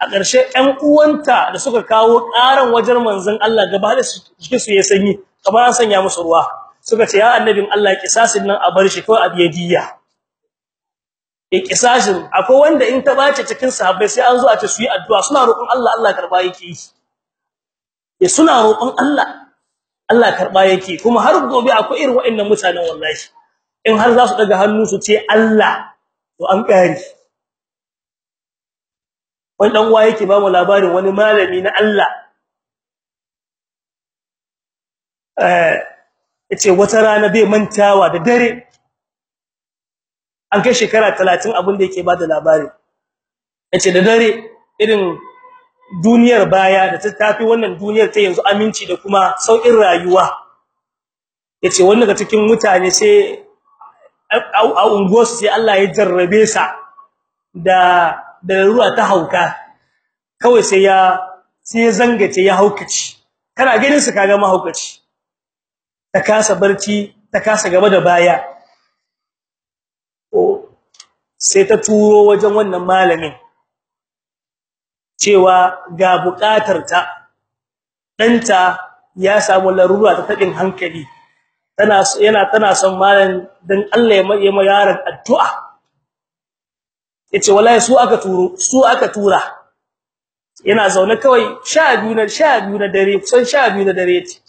A ƙarshe ɗan uwanta da suka kawo ƙaran wajen manzon Allah gaba da cikin su ya sanyi kamar an sanya musu ruwa. Suka ce ya annabin Allah kisasin nan a bar shi ko a biyadiya kisasin akwai wanda in ta bace cikin sahabbai sai an zo a ce su yi addu'a suna roƙon Allah Allah karɓa yake yi. Suna roƙon Allah Allah karɓa yake kuma har gobe akwai irin waɗannan mutanen wallahi. In har za su daga hannu su ce Allah to an kare wani dan uwa yake ba mu labarin wani malami na Allah. Eh ya ce wata rana bai mantawa da dare. An kai shekara 30 abin da yake ba da labari. Yace da dare irin duniyar baya da ta tafi wannan duniyar ta yanzu aminci da kuma saukin rayuwa. Yace wani daga cikin mutane sai a unguwar sai Allah ya jarrabe sa da da ruwa ta hauka. Kawai sai ya sai ya zangace ya haukaci. Kana ganin su kaga mahaukaci. Ta kasa barci ta kasa gaba da baya. Sai ta turo wajen wannan malamin cewa ga buƙatar ta. Danta ya samu larura ta tabin hankali. Tana yana tana son malam dan Allah ya ma yaron addu'a. Yace wallahi su aka turo su aka tura. Yana zaune kawai 12 na 12 na dare kusan 12 na dare ce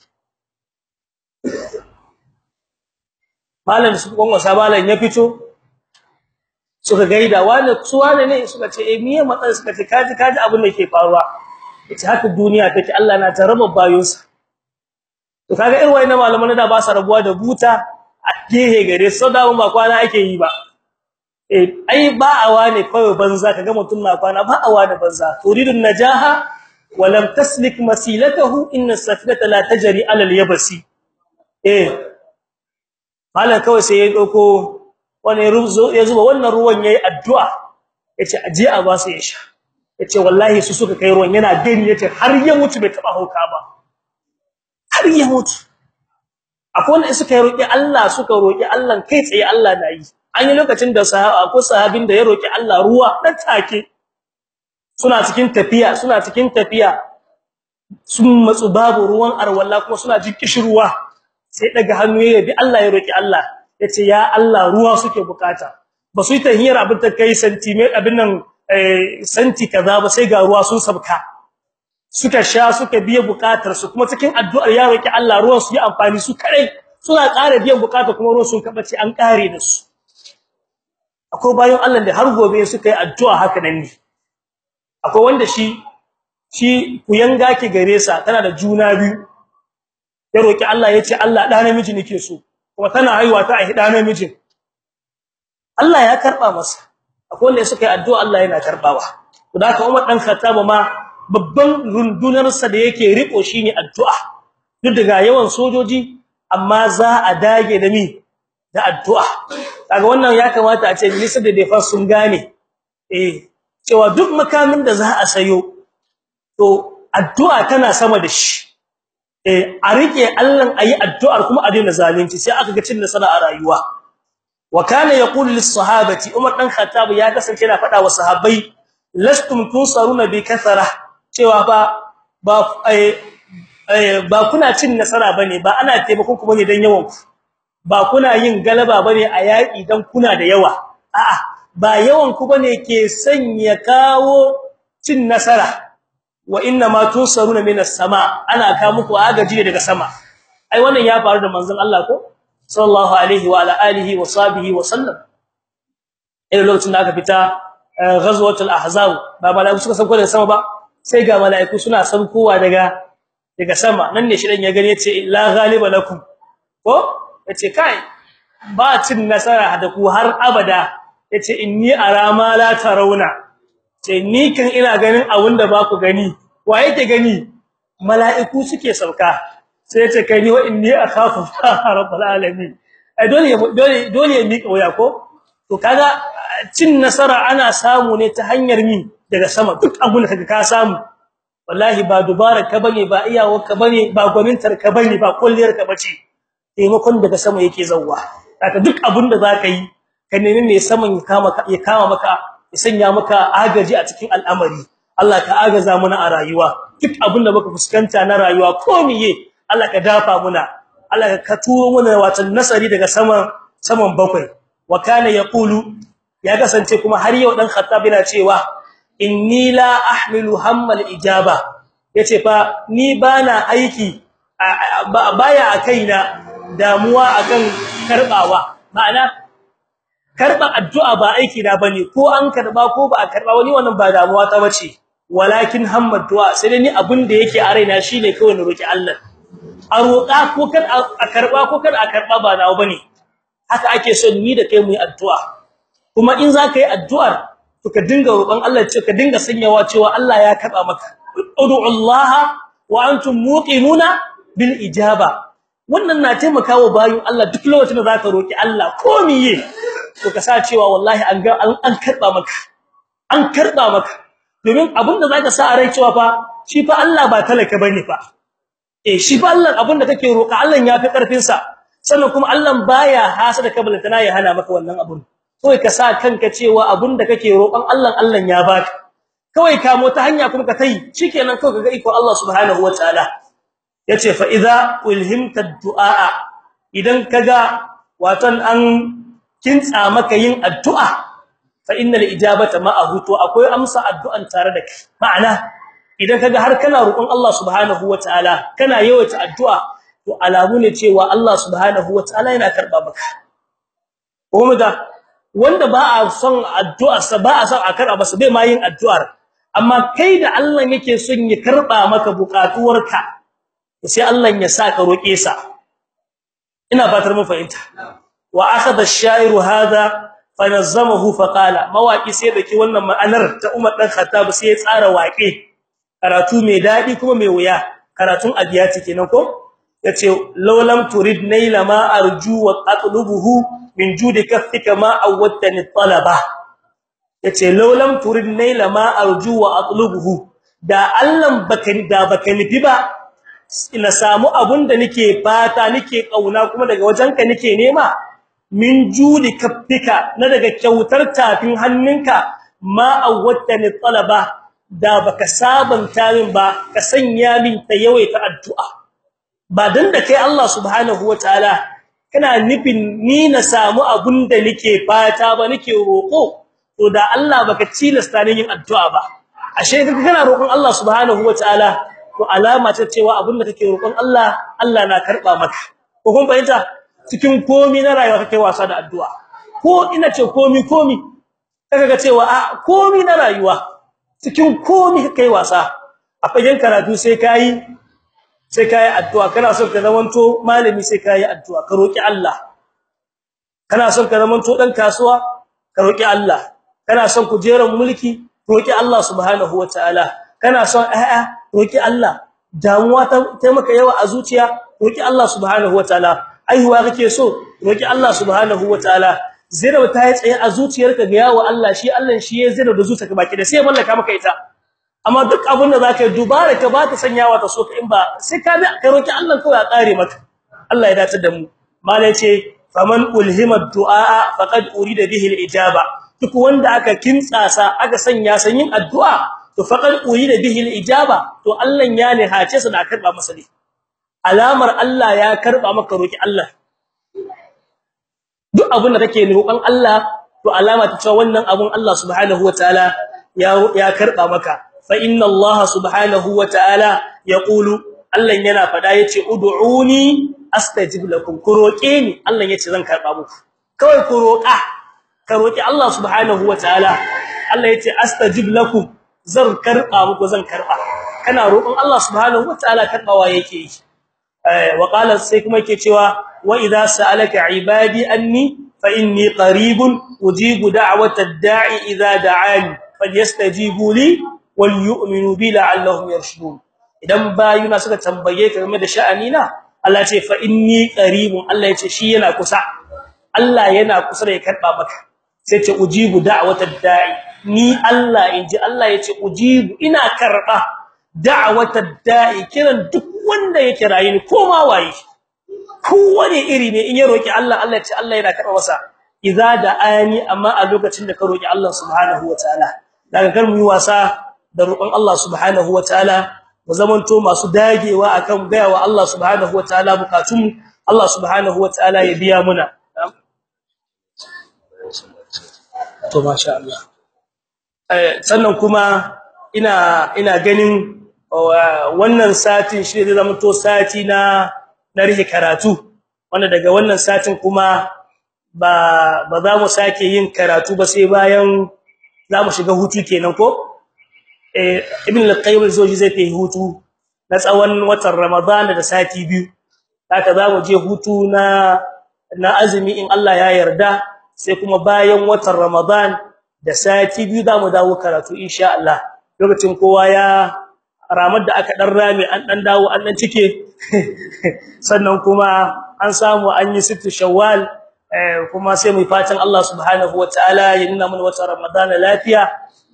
malam su gonwa sabalan ya fito. Suka gaida wani su wani ne? Suka ce eh miye matsan suka ce kaji kaji abin da yake faruwa. Yace haka duniya take Allah na taraba bayonsa to kaga irin wayannan malaman da ba sa rabuwa da buta a gehe gare su da ba kwana ake yi ba. Eh ai ba awa ne kawai banza kaga mutun na kwana ba awa da banza. Turidun najaha wa lam taslik masilatahu inna as-safinata la tajri ala al-yabsi eh malan kawai sai ya ɗauko wani ya zuba wannan ruwan yayi addu'a. Yace aje a ba su ya sha. Yace wallahi su suka kai ruwan. Yana gani ya ce har ya mutu bai taba hauka ba. Har ya mutu. Akwai wanda suka roki Allah suka roki Allah kai tsaye Allah na yi. An yi lokacin da sahaba ko sahabin da ya roki Allah ruwa dan take. Suna cikin tafiya suna cikin tafiya. Sun matsu babu ruwan arwalla kuma suna jin kishirwa sai daga hannu ya bi Allah ya roki Allah. Ya ce ya Allah ruwa suke buƙata. Ba su yi tahiyar abin ta kai centimeter abin nan santi kaza ba sai ga ruwa sun sabka. Suka sha suka biye buƙatar su kuma cikin addu'ar ya roki Allah ruwan su yi amfani su kare suna ƙara biyan buƙata kuma ruwan sun kabace an kare da su. Akwai bayan Allah da har gobe suka yi addu'a haka nan ne. Akwai wanda shi shi kuyanga ke gare sa tana da juna biyu. Ya roki Allah ya ce Allah da namiji nake so. Kuma tana haihuwa ta a da namijin Allah ya karɓa masa. Akwai wanda suka yi addu'a Allah yana karbawa to da haka Umar dan Khattab ma babban rundunar sa da yake riko shine addu'a. Duk daga yawan sojoji amma za a dage da mi? Da addu'a. Kaga wannan ya kamata a ce minister da defense sun gane eh cewa duk makamin da za a sayo to addu'a tana sama da shi. Eh a riƙe Allah ayi addu'ar kuma a daina zalunci sai aka ga cin nasara a rayuwa. Wa kana yaqulu lis sahabati umar dan khattab ya kasance yana fada wa sahabbai lastum tusaruna bi kathara cewa ba ba ba kuna cin nasara ba ne ba ana taimakon ku ba ne dan yawan ku ba kuna yin galaba ba ne a yaki dan kuna da yawa. A'a ba yawan ku ba ne ke sanya kawo cin nasara. Wa inna tusaruna minas sama. Ana ka muku agaji daga sama. Ai wannan ya faru da manzon Allah ko? Sallallahu alaihi wa ala alihi wa sahbihi wa sallam. Irin lokacin da aka fita ghazwatul ahzab ba malaiku suka sauko daga sama ba sai ga malaiku suna saukowa daga daga sama. Nan ne shi dan ya gani ya ce la ghaliba lakum. Ko? Yace kai ba cin nasara da ku har abada. Yace inni arama la tarawna. Ce ina ganin abin da ba ku gani. Wa yake gani? Mala'iku suke sauka. Sai ya ce kai wa inni akhafu rabbul alamin. Ai dole dole dole ya mika waya ko? To kaga cin nasara ana samu ne ta hanyar mi? Daga sama. Duk abun da ka samu. Wallahi ba dubara ka ba ne ba iyawa ka ba ne ba gwamintar ka ba ne ba kulliyar ka bace. Taimakon daga sama yake zawwa haka duk abun da zaka yi ka nemi mai saman ya kama ya kama maka. Ya sanya maka agaji a cikin al'amari. Allah ka agaza muna a rayuwa. Duk abun da muka fuskanta na rayuwa ko miye Allah ka dafa muna. Allah ka turo muna watan nasari daga saman saman bakwai. Wa kana yaqulu ya kasance kuma har yau dan khattab yana cewa inni la ahmilu hammal ijaba. Yace fa ni bana aiki baya akaina damuwa akan karbawa ma'ana karɓa addu'a ba aiki na ba ne ko an karɓa ko ba a karɓa wani wannan ba damuwa ta bace. Walakin hammad du'a sai dai ni abin da yake a raina shine kawai na roki Allah. A roƙa ko kar a karɓa ko kar a karɓa ba nawa ba ne. Haka ake son ni da kai mu yi addu'a. Kuma in za ka yi addu'ar to ka dinga roƙon Allah ce ka dinga sanyawa cewa Allah ya karɓa maka. Ud'u Allah wa antum muqinuna bil ijaba. Wannan na taimakawa bayin Allah duk lokacin da zaka roki Allah ko miye. To ka sa cewa wallahi an ga an karɓa maka. An karɓa maka. Domin abin da zaka sa a rai cewa fa shi fa Allah ba talaka ba ne fa. Eh shi fa Allah abin da kake roka Allah ya fi ƙarfin sa sannan kuma Allah baya hasada ka balantana ya hana maka wannan abun. Kawai ka sa kanka cewa abin da kake roƙon Allah Allah ya baka kawai ka mota hanya kuma ka tai shikenan kawai kaga iko Allah subhanahu wataala ya ce fa idza ulhimta du'a idan kaga watan an kintsa maka yin addu'a fa innal ijabata ma'ahu to akwai amsa addu'an tare da kai. Ma'ana idan kaga har kana roƙon Allah subhanahu wataala kana yawaita addu'a to alamu ne cewa Allah subhanahu wataala yana karɓa maka. Kuma da wanda ba a son addu'a sa ba a son a karɓa sa bai ma yin addu'ar. Amma kai da Allah yake son ya karɓa maka bukatuwarka sai Allah ya saka roƙe sa. Ina fatar mun fahimta. Wa akhadha ash-sha'iru hadha fanazzamahu faqala mawaqi sai dake wannan ma'anar ta Umar dan Khattab sai ya tsara waƙe. Karatu mai daɗi kuma mai wuya. Karatun abiyati kenan ko? Yace law lam turid naila ma arju wa atlubuhu min judi kaffika ma awwattani talaba. Yace law lam turid naila ma arju wa atlubuhu. Da Allah baka da baka nufi ba ina samu abunda nake fata nake ƙauna kuma daga wajenka nake nema min judi kaffika na daga kyautar tafin hannunka ma awwattani talaba da baka sabanta min ba ka sanya min ta yawaita addu'a. Ba dan da kai Allah subhanahu wataala kana nufin ni na samu abunda nake fata ba nake roko to da Allah baka tilasta ni yin addu'a ba. Ashe kaga kana roƙon Allah subhanahu wataala to alama ta cewa abunda kake roƙon Allah Allah na karɓa maka. Ko kun fahimta? Cikin komi na rayuwa kake wasa da addu'a. Ko ina ce komi komi kaga ga cewa a komi na rayuwa cikin komi kake wasa. A fagen karatu sai kai sai kai addu'a. Kana son ka zamanto malami sai kai addu'a. Ka roki Allah. Kana son ka zamanto dan kasuwa ka roki Allah. Kana son kujeran mulki roki Allah subhanahu wataala kana son a'a roki Allah. Damuwa ta maka yawa a zuciya roki Allah subhanahu wataala aihuwa kake so? Roki Allah subhanahu wataala zira ta yi tsaye a zuciyarka ga yawo Allah shi Allah shi ya zira da zuciyarka baki da sai mallaka maka ita. Amma duk abin da zaka yi dubara ka ba ta sanyawa ta so ka in ba sai ka bi ka roki Allah kawai a kare maka. Allah ya dace da mu. Malai ce faman ulhima du'a faqad urida bihi al-ijaba. Duk wanda aka kintsasa aka sanya sanyin addu'a to faqad urida bihi al-ijaba to Allah ya ne hace sa da karɓa masa ne. Alamar Allah ya karɓa maka roki Allah. Duk abin da kake roƙon Allah to alama ta cewa wannan abun Allah subhanahu wataala ya ya karɓa maka. Fa inna Allah subhanahu wataala yaqulu Allah yana fada ya ce ud'uni astajib lakum. Ku roke ni Allah ya ce zan karɓa muku. Kawai ku roƙa ka roki Allah subhanahu wataala Allah ya ce astajib lakum. Zan karɓa muku zan karɓa kana roƙon Allah subhanahu wataala karbawa yake yi. Wa qala sai kuma yake cewa wa idza sa'alaka ibadi anni fa inni qaribun ujibu da'wata ad-da'i idza da'ani falyastajibu li wal bi la'allahum yarshudun. Idan bayuna suka tambaye ka game da sha'ani na Allah ce fa inni qaribun. Allah ya ce shi yana kusa. Allah yana kusa da ya karɓa maka. Sai ce ujibu da'watad da'i ni Allah inji Allah ya ce ujibu ina karɓa da'watad da'i kiran duk wanda ya kiraye ni koma waye kowane iri ne in ya roki Allah Allah ya ce Allah yana karɓa masa. Idza da'ani amma a lokacin da ka roki Allah subhanahu wataala daga kar mu wasa da roƙon Allah subhanahu wataala mu zamanto masu dagewa akan gayawa Allah subhanahu wataala bukatun Allah subhanahu wataala ya biya muna. To masha Allah. Eh sannan kuma ina ina ganin wannan satin shi zai zama to sati na na riƙe karatu. Wanda daga wannan satin kuma ba ba za mu sake yin karatu ba sai bayan za mu shiga hutu kenan ko? Eh ibn al-qayyim al-zawji zai tayi hutu na tsawon watan ramadan da sati biyu. Haka za mu je hutu na na azumi in Allah ya yarda sai kuma bayan watan ramadan da sati biyu za mu dawo karatu insha Allah. Lokacin kowa ya ramar da aka dan rame an dan dawo an dan cike. Sannan kuma an samu an yi sittu shawwal kuma sai mu fatan Allah subhanahu wataala ya nuna mana wata ramadan lafiya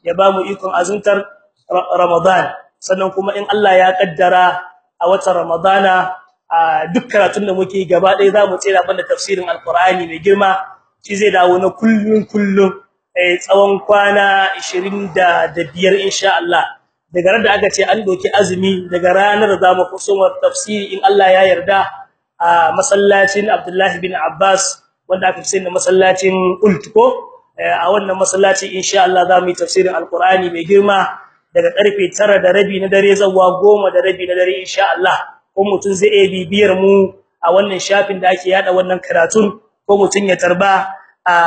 ya ba mu ikon azuntar ramadan. Sannan kuma in Allah ya kaddara a wata ramadana duk karatun da muke gaba ɗaya za mu tsira banda tafsirin alqur'ani mai girma shi zai dawo na kullun kullun tsawon kwana 25 insha Allah. Daga ran da aka ce an doki azumi daga ranar da za mu kusuma tafsiri in Allah ya yarda a masallacin Abdullah bin Abbas wanda aka fi masallacin Ultko a wannan masallaci insha Allah za mu yi tafsirin alqur'ani mai girma daga ƙarfe 9 da rabi na dare zuwa 10 da rabi na dare insha Allah. Ko mutun zai iya bibiyar mu a wannan shafin da ake yada wannan karatun ko mutun ya tarba a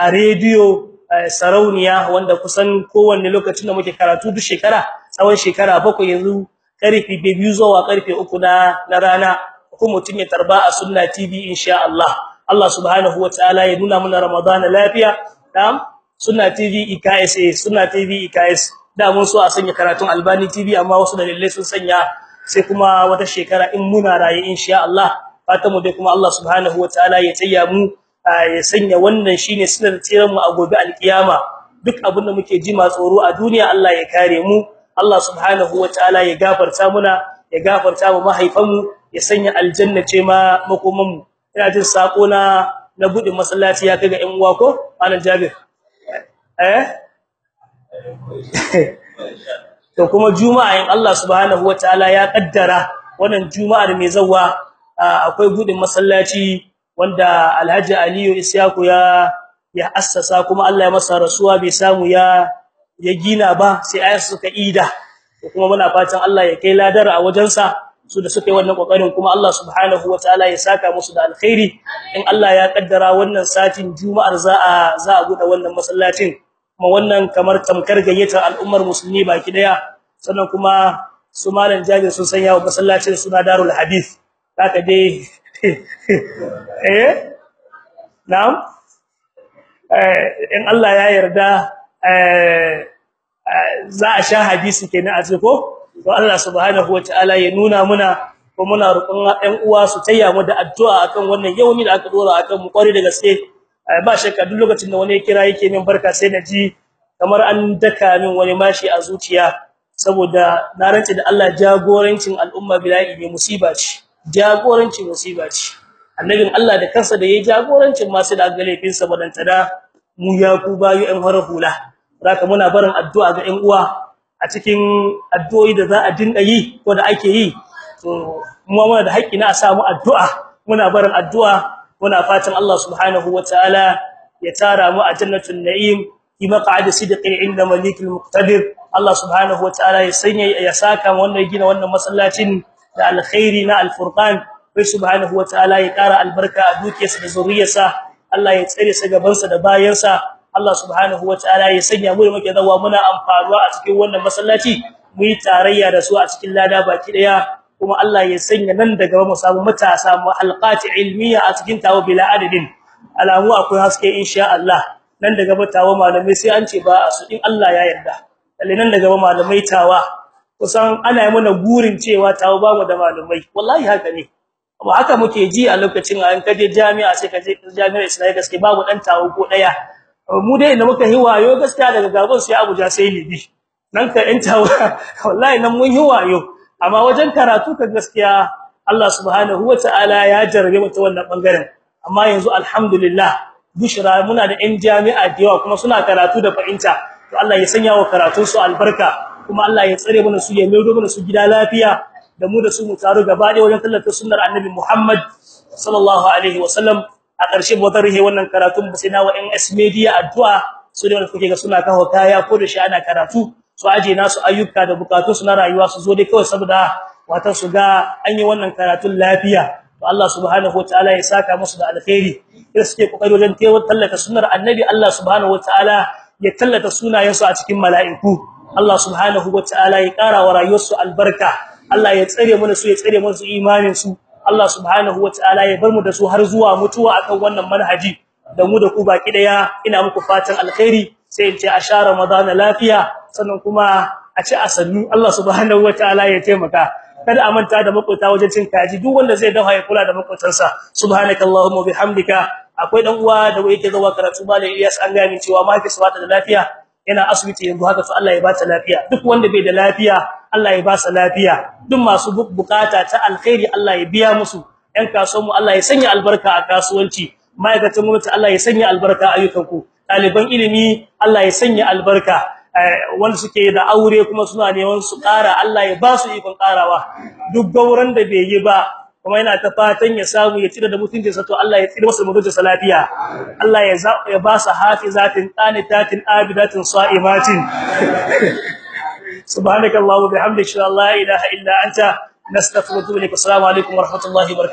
a radio sarauniya wanda kusan kowanne lokacin da muke karatu duk shekara tsawon shekara bakwai yanzu ƙarfe 2 zuwa ƙarfe 3 na na rana ko mutun ya tarba a sunna tv insha Allah. Allah subhanahu wataala ya nuna mana ramadana lafiya. Dam sunna tv IKS sunna tv IKS da mun so a sanya karatun albani tv amma wasu dalilai sun sanya sai kuma wata shekara in muna raye insha Allah. Fatamu dai kuma Allah subhanahu wataala ya tsaya mu ya sanya wannan shine sunan tsiran mu a gobe alkiyama. Duk abin da muke ji ma tsoro a duniya Allah ya kare mu. Allah subhanahu wataala ya gafarta muna ya gafarta mu mahaifanmu ya sanya aljanna ce ma makoman mu ina jin sako na na budin masallaci ya kaga ƴan uwa ko? Anan Jabir. Eh? To kuma juma'a in Allah subhanahu wataala ya kaddara wannan juma'ar mai zawa akwai budin masallaci wanda Alhaji Aliyu Isyaku ya ya assasa kuma Allah ya masa rasuwa bai samu ya ya gina ba sai ayat suka ida. Kuma muna fatan Allah ya kai ladar a wajensa su da suka yi wannan ƙoƙarin kuma Allah subhanahu wataala ya saka musu da alkhairi. In Allah ya kaddara wannan satin juma'ar za a za a buɗe wannan masallacin. Kuma wannan kamar tamkar gayyatar al'ummar musulmi baki ɗaya sannan kuma su malam Jabir sun sanya wa masallacin suna Darul Hadith. Haka dai eh? Na'am? Eh in Allah ya yarda za a sha hadisi kenan a ko? To Allah subhanahu wataala ya nuna muna ko muna roƙon ɗan uwa su tayya mu da addu'a akan wannan yaumi da aka dora akan mu kwari da gaske. Ba shakka duk lokacin da wani kira yake min barka sai na ji kamar an daka min wani mashi a zuciya saboda na rantsi da Allah jagorancin al'umma bila'i mai musiba ce. Jagorancin musiba ce. Annabin Allah da kansa da yayi jagorancin ma sai da galefin sa badanta da mu ya ku bayu ɗan harar hula. Zaka muna barin addu'a ga ɗan uwa a cikin addu'o'i da za a dinga yi ko da ake yi. To mu muna da haƙƙi na a samu addu'a. Muna barin addu'a. Muna fatan Allah subhanahu wataala ya tara mu a jannatul na'im. Fi maq'adi sidqin inda malikul muqtadir. Allah subhanahu wataala ya sanya ya saka wannan gina wannan masallacin da alkhairi na alfurqan. Bai subhanahu wataala ya kara albarka a dukiyarsa da zuriyarsa. Allah ya tsare sa gabansa da bayansa. Allah subhanahu wataala ya sanya mu da muke zawa muna amfanuwa a cikin wannan masallaci mu yi tarayya da su a cikin lada baki ɗaya kuma Allah ya sanya nan daga mu samu matasa mu alqati ilmiya a cikin tawo bila adadin. Alamu akwai haske insha Allah. Nan daga tawo malamai sai an ce ba su in Allah ya yarda. Lalle nan daga malamai tawa. Kusan ana yi mana gurin cewa tawo ba mu da malumai wallahi haka ne. Ba haka muke ji a lokacin an kaje jami'a sai kaje jami'ar Islamiyya gaske babu dan tawo ko ɗaya mu dai inda muka hiwayo gaskiya daga Gabon sai Abuja sai Libi nan ka in tawo wallahi nan mun hiwayo amma wajen karatu ka gaskiya Allah subhanahu wataala ya jarabe mu ta wannan ɓangaren amma yanzu alhamdulillah bushra muna da ɗan jami'a da yawa kuma suna karatu da fahimta. To Allah ya sanya wa karatun su albarka. Kuma Allah ya tsare mana su ya maido mana su gida lafiya. Da mu da su mu taru gaba ɗaya wajen tallata sunnar annabi Muhammad sallallahu alaihi wasallam a ƙarshe bazan rihe wannan karatun ba sai na wa NS media addu'a. Su da kuke ga suna kawo kaya ko da shi ana karatu. Su aje nasu ayyuka da bukatun su na rayuwa su zo dai kawai saboda watan su ga an yi wannan karatun lafiya. To Allah subhanahu wataala ya saka musu da alkhairi da suke ƙoƙari wajen tallata sunnar annabi Allah subhanahu wataala ya tallata sunayensu a cikin mala'iku. Allah subhanahu wataala ya ƙara wa rayuwarsu albarka. Allah ya tsare mana su ya tsare mana su imanin su Allah subhanahu wataala ya bar mu da su har zuwa mutuwa akan wannan manhaji. Da mu da ku baki ɗaya ina muku fatan alkhairi. Sai in ce a Ramadan lafiya. Sannan kuma a ci asannu Allah subhanahu wataala ya taimaka. Kada a manta da makota wajen cin kaji. Duk wanda zai dafa ya kula da makotansa subhanakallahumma bihamdika. Akwai dan uwa da yake zuwa karatu malam Ilyas an gani cewa mahaifinsa bata da lafiya. Yana asibiti yanzu haka to Allah ya bata lafiya. Duk wanda bai da lafiya Allah ya ba sa lafiya. Duk masu buƙata ta alkhairi Allah ya biya musu. Ɗan kasuwan mu Allah ya sanya albarka a kasuwanci. Ma'aikatan gwamnati Allah ya sanya albarka a ayyukanku. Ɗaliban ilimi Allah ya sanya albarka. Wanda suke da aure kuma suna neman su ƙara Allah ya ba su ikon ƙarawa. Duk gauran da bai yi ba kuma yana ta fatan ya samu ya tsira da mutuncin sa to Allah ya tsira masa mutuncin sa lafiya. Allah ya ya ba su hafizatin qanitatin abidatin sa'imatin. subhanakallahumma bihamdika la ilaha illa anta nastaghfiruka wa natubu ilaik assalamu alaikum wa rahmatullahi wa